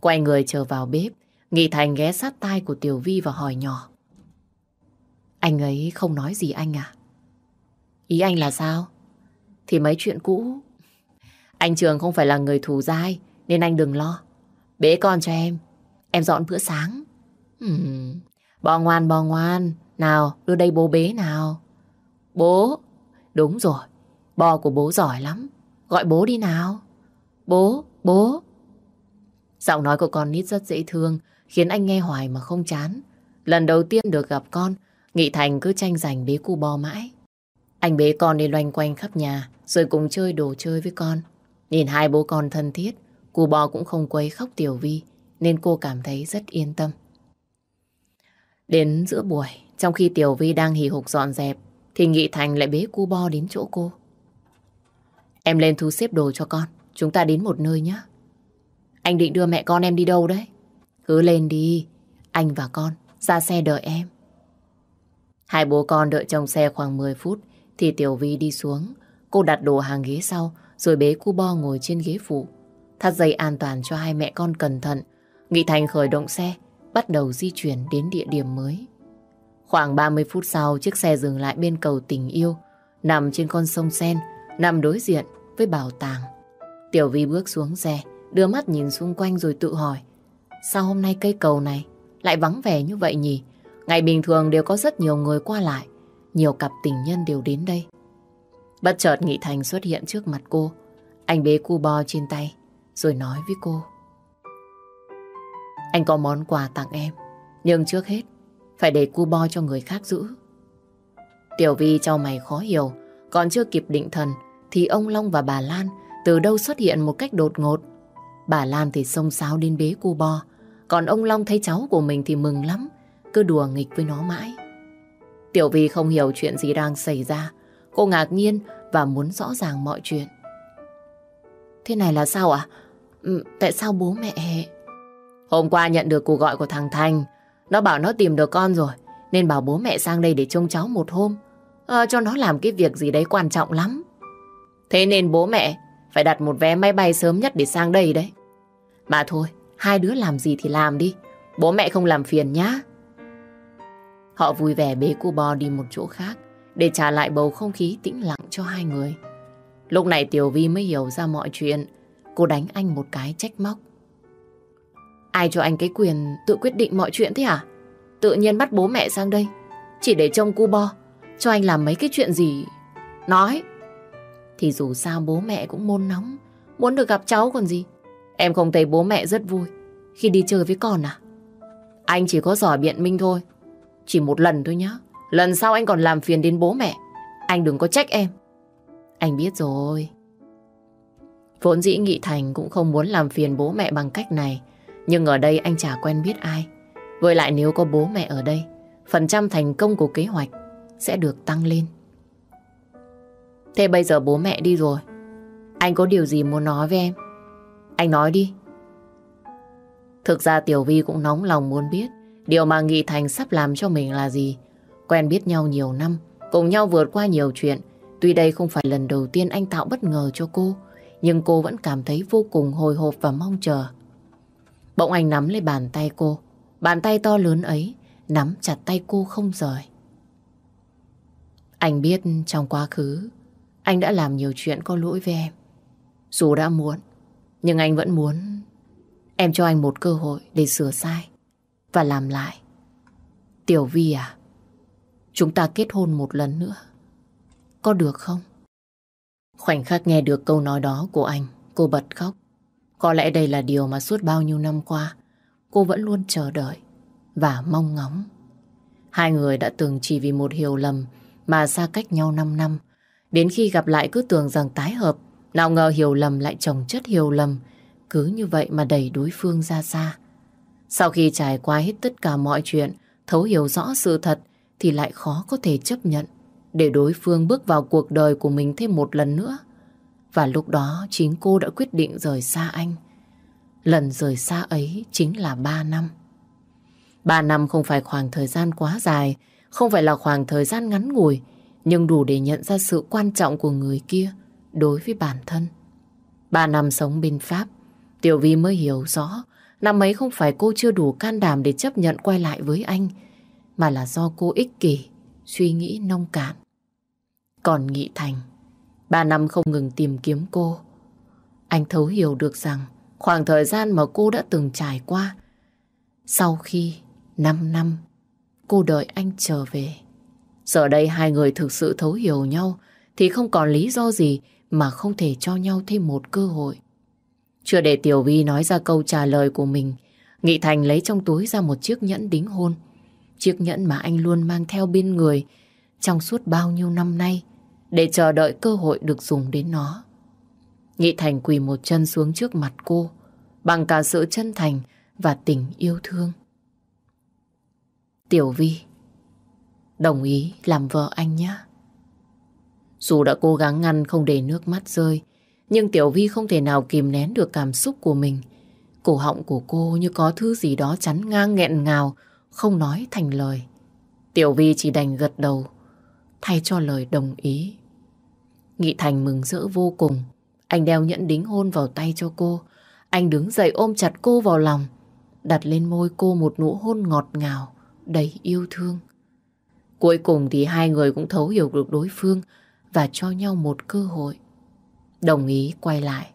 Quay người chờ vào bếp, Nghị Thành ghé sát tai của Tiểu Vi và hỏi nhỏ. Anh ấy không nói gì anh à? Ý anh là sao? Thì mấy chuyện cũ. Anh Trường không phải là người thù dai, nên anh đừng lo. Bế con cho em, em dọn bữa sáng. Hmm, bò ngoan, bò ngoan. Nào, đưa đây bố bế nào. Bố, đúng rồi, bò của bố giỏi lắm. Gọi bố đi nào. Bố, bố. Giọng nói của con nít rất dễ thương, khiến anh nghe hoài mà không chán. Lần đầu tiên được gặp con, Nghị Thành cứ tranh giành bế cu bò mãi. Anh bế con đi loanh quanh khắp nhà, rồi cùng chơi đồ chơi với con. Nhìn hai bố con thân thiết, cu bò cũng không quấy khóc Tiểu Vi, nên cô cảm thấy rất yên tâm. Đến giữa buổi, trong khi Tiểu Vi đang hì hục dọn dẹp, thì Nghị Thành lại bế cu bo đến chỗ cô. Em lên thu xếp đồ cho con, chúng ta đến một nơi nhé. Anh định đưa mẹ con em đi đâu đấy? Cứ lên đi, anh và con ra xe đợi em. Hai bố con đợi trong xe khoảng 10 phút thì Tiểu Vi đi xuống. Cô đặt đồ hàng ghế sau rồi bế cu bo ngồi trên ghế phụ. Thắt dây an toàn cho hai mẹ con cẩn thận. Nghị Thành khởi động xe, bắt đầu di chuyển đến địa điểm mới. Khoảng 30 phút sau, chiếc xe dừng lại bên cầu tình yêu, nằm trên con sông Sen, nằm đối diện với bảo tàng. Tiểu Vi bước xuống xe, đưa mắt nhìn xung quanh rồi tự hỏi, sao hôm nay cây cầu này lại vắng vẻ như vậy nhỉ? Ngày bình thường đều có rất nhiều người qua lại, nhiều cặp tình nhân đều đến đây. Bất chợt Nghị Thành xuất hiện trước mặt cô, anh bế cu bo trên tay, rồi nói với cô. Anh có món quà tặng em, nhưng trước hết phải để cu bo cho người khác giữ. Tiểu Vi cho mày khó hiểu, còn chưa kịp định thần thì ông Long và bà Lan từ đâu xuất hiện một cách đột ngột. Bà Lan thì xông xáo đến bế cu bo, còn ông Long thấy cháu của mình thì mừng lắm, cứ đùa nghịch với nó mãi. Tiểu Vi không hiểu chuyện gì đang xảy ra, cô ngạc nhiên và muốn rõ ràng mọi chuyện. Thế này là sao ạ? Ừ, tại sao bố mẹ... Hôm qua nhận được cuộc gọi của thằng Thành. Nó bảo nó tìm được con rồi. Nên bảo bố mẹ sang đây để trông cháu một hôm. À, cho nó làm cái việc gì đấy quan trọng lắm. Thế nên bố mẹ phải đặt một vé máy bay sớm nhất để sang đây đấy. Mà thôi, hai đứa làm gì thì làm đi. Bố mẹ không làm phiền nhá. Họ vui vẻ bế cô bò đi một chỗ khác để trả lại bầu không khí tĩnh lặng cho hai người. Lúc này Tiểu Vi mới hiểu ra mọi chuyện. Cô đánh anh một cái trách móc. Ai cho anh cái quyền tự quyết định mọi chuyện thế hả? Tự nhiên bắt bố mẹ sang đây. Chỉ để trông cu bo. Cho anh làm mấy cái chuyện gì? Nói. Thì dù sao bố mẹ cũng môn nóng. Muốn được gặp cháu còn gì. Em không thấy bố mẹ rất vui khi đi chơi với con à? Anh chỉ có giỏi biện minh thôi. Chỉ một lần thôi nhá. Lần sau anh còn làm phiền đến bố mẹ. Anh đừng có trách em. Anh biết rồi. Vốn dĩ Nghị Thành cũng không muốn làm phiền bố mẹ bằng cách này. Nhưng ở đây anh chả quen biết ai. Với lại nếu có bố mẹ ở đây, phần trăm thành công của kế hoạch sẽ được tăng lên. Thế bây giờ bố mẹ đi rồi. Anh có điều gì muốn nói với em? Anh nói đi. Thực ra Tiểu Vi cũng nóng lòng muốn biết điều mà Nghị Thành sắp làm cho mình là gì. Quen biết nhau nhiều năm, cùng nhau vượt qua nhiều chuyện. Tuy đây không phải lần đầu tiên anh tạo bất ngờ cho cô, nhưng cô vẫn cảm thấy vô cùng hồi hộp và mong chờ. Bỗng anh nắm lấy bàn tay cô, bàn tay to lớn ấy nắm chặt tay cô không rời. Anh biết trong quá khứ anh đã làm nhiều chuyện có lỗi với em. Dù đã muốn, nhưng anh vẫn muốn em cho anh một cơ hội để sửa sai và làm lại. Tiểu Vi à, chúng ta kết hôn một lần nữa. Có được không? Khoảnh khắc nghe được câu nói đó của anh, cô bật khóc. Có lẽ đây là điều mà suốt bao nhiêu năm qua cô vẫn luôn chờ đợi và mong ngóng. Hai người đã từng chỉ vì một hiểu lầm mà xa cách nhau 5 năm. Đến khi gặp lại cứ tưởng rằng tái hợp, nào ngờ hiểu lầm lại chồng chất hiểu lầm. Cứ như vậy mà đẩy đối phương ra xa. Sau khi trải qua hết tất cả mọi chuyện, thấu hiểu rõ sự thật thì lại khó có thể chấp nhận để đối phương bước vào cuộc đời của mình thêm một lần nữa. Và lúc đó chính cô đã quyết định rời xa anh. Lần rời xa ấy chính là 3 năm. 3 năm không phải khoảng thời gian quá dài, không phải là khoảng thời gian ngắn ngủi, nhưng đủ để nhận ra sự quan trọng của người kia đối với bản thân. 3 năm sống bên Pháp, Tiểu Vi mới hiểu rõ năm ấy không phải cô chưa đủ can đảm để chấp nhận quay lại với anh, mà là do cô ích kỷ, suy nghĩ nông cạn. Còn Nghị Thành, ba năm không ngừng tìm kiếm cô. Anh thấu hiểu được rằng khoảng thời gian mà cô đã từng trải qua, sau khi 5 năm cô đợi anh trở về. Giờ đây hai người thực sự thấu hiểu nhau thì không còn lý do gì mà không thể cho nhau thêm một cơ hội. Chưa để Tiểu Vi nói ra câu trả lời của mình, Nghị Thành lấy trong túi ra một chiếc nhẫn đính hôn. Chiếc nhẫn mà anh luôn mang theo bên người trong suốt bao nhiêu năm nay để chờ đợi cơ hội được dùng đến nó. Nghị Thành quỳ một chân xuống trước mặt cô bằng cả sự chân thành và tình yêu thương. Tiểu Vi, đồng ý làm vợ anh nhé. Dù đã cố gắng ngăn không để nước mắt rơi, nhưng Tiểu Vi không thể nào kìm nén được cảm xúc của mình. Cổ họng của cô như có thứ gì đó chắn ngang nghẹn ngào, không nói thành lời. Tiểu Vi chỉ đành gật đầu, thay cho lời đồng ý. Nghị Thành mừng rỡ vô cùng. Anh đeo nhẫn đính hôn vào tay cho cô. Anh đứng dậy ôm chặt cô vào lòng, đặt lên môi cô một nụ hôn ngọt ngào, đầy yêu thương. Cuối cùng thì hai người cũng thấu hiểu được đối phương và cho nhau một cơ hội. Đồng ý quay lại.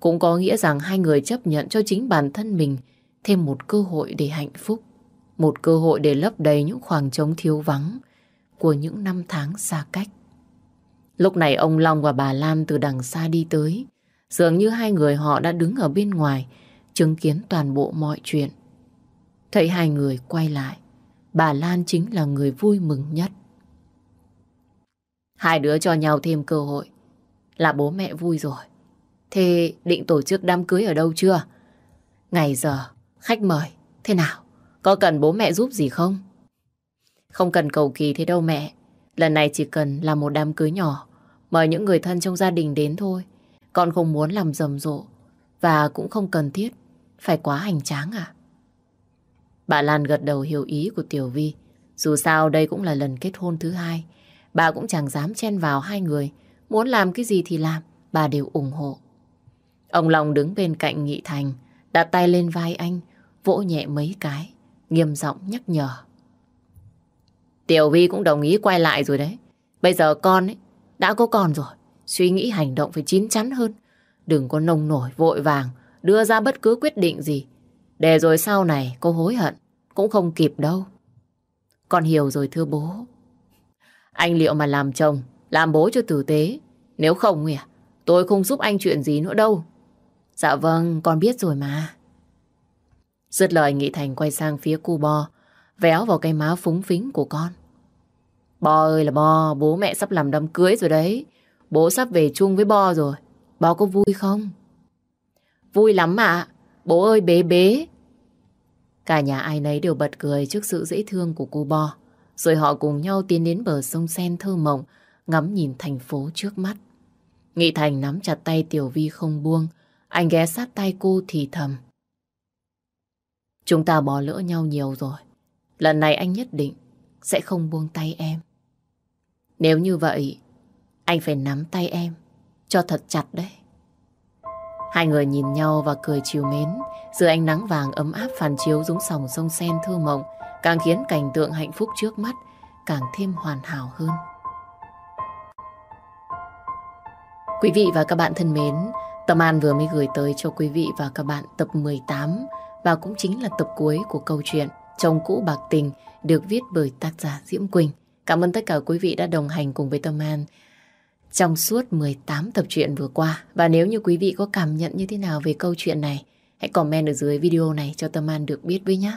Cũng có nghĩa rằng hai người chấp nhận cho chính bản thân mình thêm một cơ hội để hạnh phúc. Một cơ hội để lấp đầy những khoảng trống thiếu vắng của những năm tháng xa cách. Lúc này ông Long và bà Lan từ đằng xa đi tới. Dường như hai người họ đã đứng ở bên ngoài, chứng kiến toàn bộ mọi chuyện. Thấy hai người quay lại, bà Lan chính là người vui mừng nhất. Hai đứa cho nhau thêm cơ hội, là bố mẹ vui rồi. Thế định tổ chức đám cưới ở đâu chưa? Ngày giờ, khách mời, thế nào? Có cần bố mẹ giúp gì không? Không cần cầu kỳ thế đâu mẹ. Lần này chỉ cần là một đám cưới nhỏ, mời những người thân trong gia đình đến thôi. Con không muốn làm rầm rộ và cũng không cần thiết phải quá hành tráng à? Bà Lan gật đầu hiểu ý của Tiểu Vi. Dù sao đây cũng là lần kết hôn thứ hai. Bà cũng chẳng dám chen vào hai người. Muốn làm cái gì thì làm, bà đều ủng hộ. Ông Long đứng bên cạnh Nghị Thành, đặt tay lên vai anh, vỗ nhẹ mấy cái, nghiêm giọng nhắc nhở. Tiểu Vi cũng đồng ý quay lại rồi đấy. Bây giờ con ấy, đã có con rồi. Suy nghĩ hành động phải chín chắn hơn. Đừng có nông nổi vội vàng, đưa ra bất cứ quyết định gì. Để rồi sau này cô hối hận, cũng không kịp đâu. Con hiểu rồi thưa bố. Anh liệu mà làm chồng, làm bố cho tử tế. Nếu không, à, tôi không giúp anh chuyện gì nữa đâu. Dạ vâng, con biết rồi mà. Dứt lời Nghị Thành quay sang phía cu bo, véo vào cái má phúng phính của con. Bo ơi là Bo, bố mẹ sắp làm đám cưới rồi đấy. Bố sắp về chung với Bo rồi. Bo có vui không? Vui lắm ạ. Bố ơi bế bế. Cả nhà ai nấy đều bật cười trước sự dễ thương của cô Bo. Rồi họ cùng nhau tiến đến bờ sông Sen thơ mộng, ngắm nhìn thành phố trước mắt. Nghị Thành nắm chặt tay Tiểu Vi không buông, anh ghé sát tay cô thì thầm. Chúng ta bỏ lỡ nhau nhiều rồi. Lần này anh nhất định sẽ không buông tay em. Nếu như vậy, anh phải nắm tay em cho thật chặt đấy. Hai người nhìn nhau và cười chiều mến, dưới ánh nắng vàng ấm áp phản chiếu dũng sòng sông sen thơ mộng, càng khiến cảnh tượng hạnh phúc trước mắt càng thêm hoàn hảo hơn. Quý vị và các bạn thân mến, Tâm An vừa mới gửi tới cho quý vị và các bạn tập 18 và cũng chính là tập cuối của câu chuyện Chồng cũ bạc tình được viết bởi tác giả Diễm Quỳnh. Cảm ơn tất cả quý vị đã đồng hành cùng với Tâm An trong suốt 18 tập truyện vừa qua. Và nếu như quý vị có cảm nhận như thế nào về câu chuyện này, hãy comment ở dưới video này cho Tâm An được biết với nhé.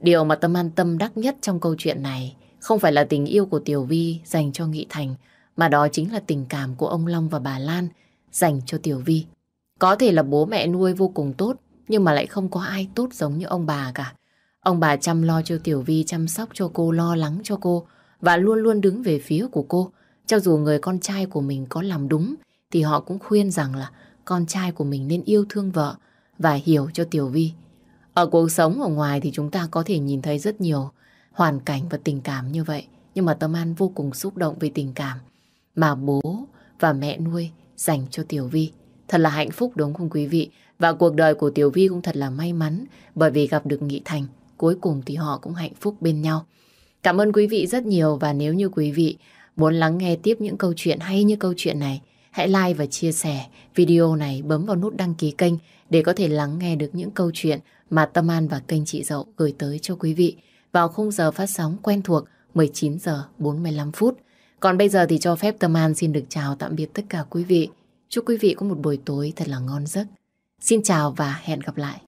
Điều mà Tâm An tâm đắc nhất trong câu chuyện này không phải là tình yêu của Tiểu Vi dành cho Nghị Thành, mà đó chính là tình cảm của ông Long và bà Lan dành cho Tiểu Vi. Có thể là bố mẹ nuôi vô cùng tốt, nhưng mà lại không có ai tốt giống như ông bà cả. Ông bà chăm lo cho Tiểu Vi, chăm sóc cho cô, lo lắng cho cô và luôn luôn đứng về phía của cô. Cho dù người con trai của mình có làm đúng, thì họ cũng khuyên rằng là con trai của mình nên yêu thương vợ và hiểu cho Tiểu Vi. Ở cuộc sống ở ngoài thì chúng ta có thể nhìn thấy rất nhiều hoàn cảnh và tình cảm như vậy. Nhưng mà Tâm An vô cùng xúc động về tình cảm mà bố và mẹ nuôi dành cho Tiểu Vi. Thật là hạnh phúc, đúng không quý vị? Và cuộc đời của Tiểu Vi cũng thật là may mắn bởi vì gặp được Nghị Thành. Cuối cùng thì họ cũng hạnh phúc bên nhau. Cảm ơn quý vị rất nhiều và nếu như quý vị muốn lắng nghe tiếp những câu chuyện hay như câu chuyện này, hãy like và chia sẻ video này, bấm vào nút đăng ký kênh để có thể lắng nghe được những câu chuyện mà Tâm An và kênh chị Dậu gửi tới cho quý vị vào khung giờ phát sóng quen thuộc 19 giờ 45 phút. Còn bây giờ thì cho phép Tâm An xin được chào tạm biệt tất cả quý vị. Chúc quý vị có một buổi tối thật là ngon giấc. Xin chào và hẹn gặp lại.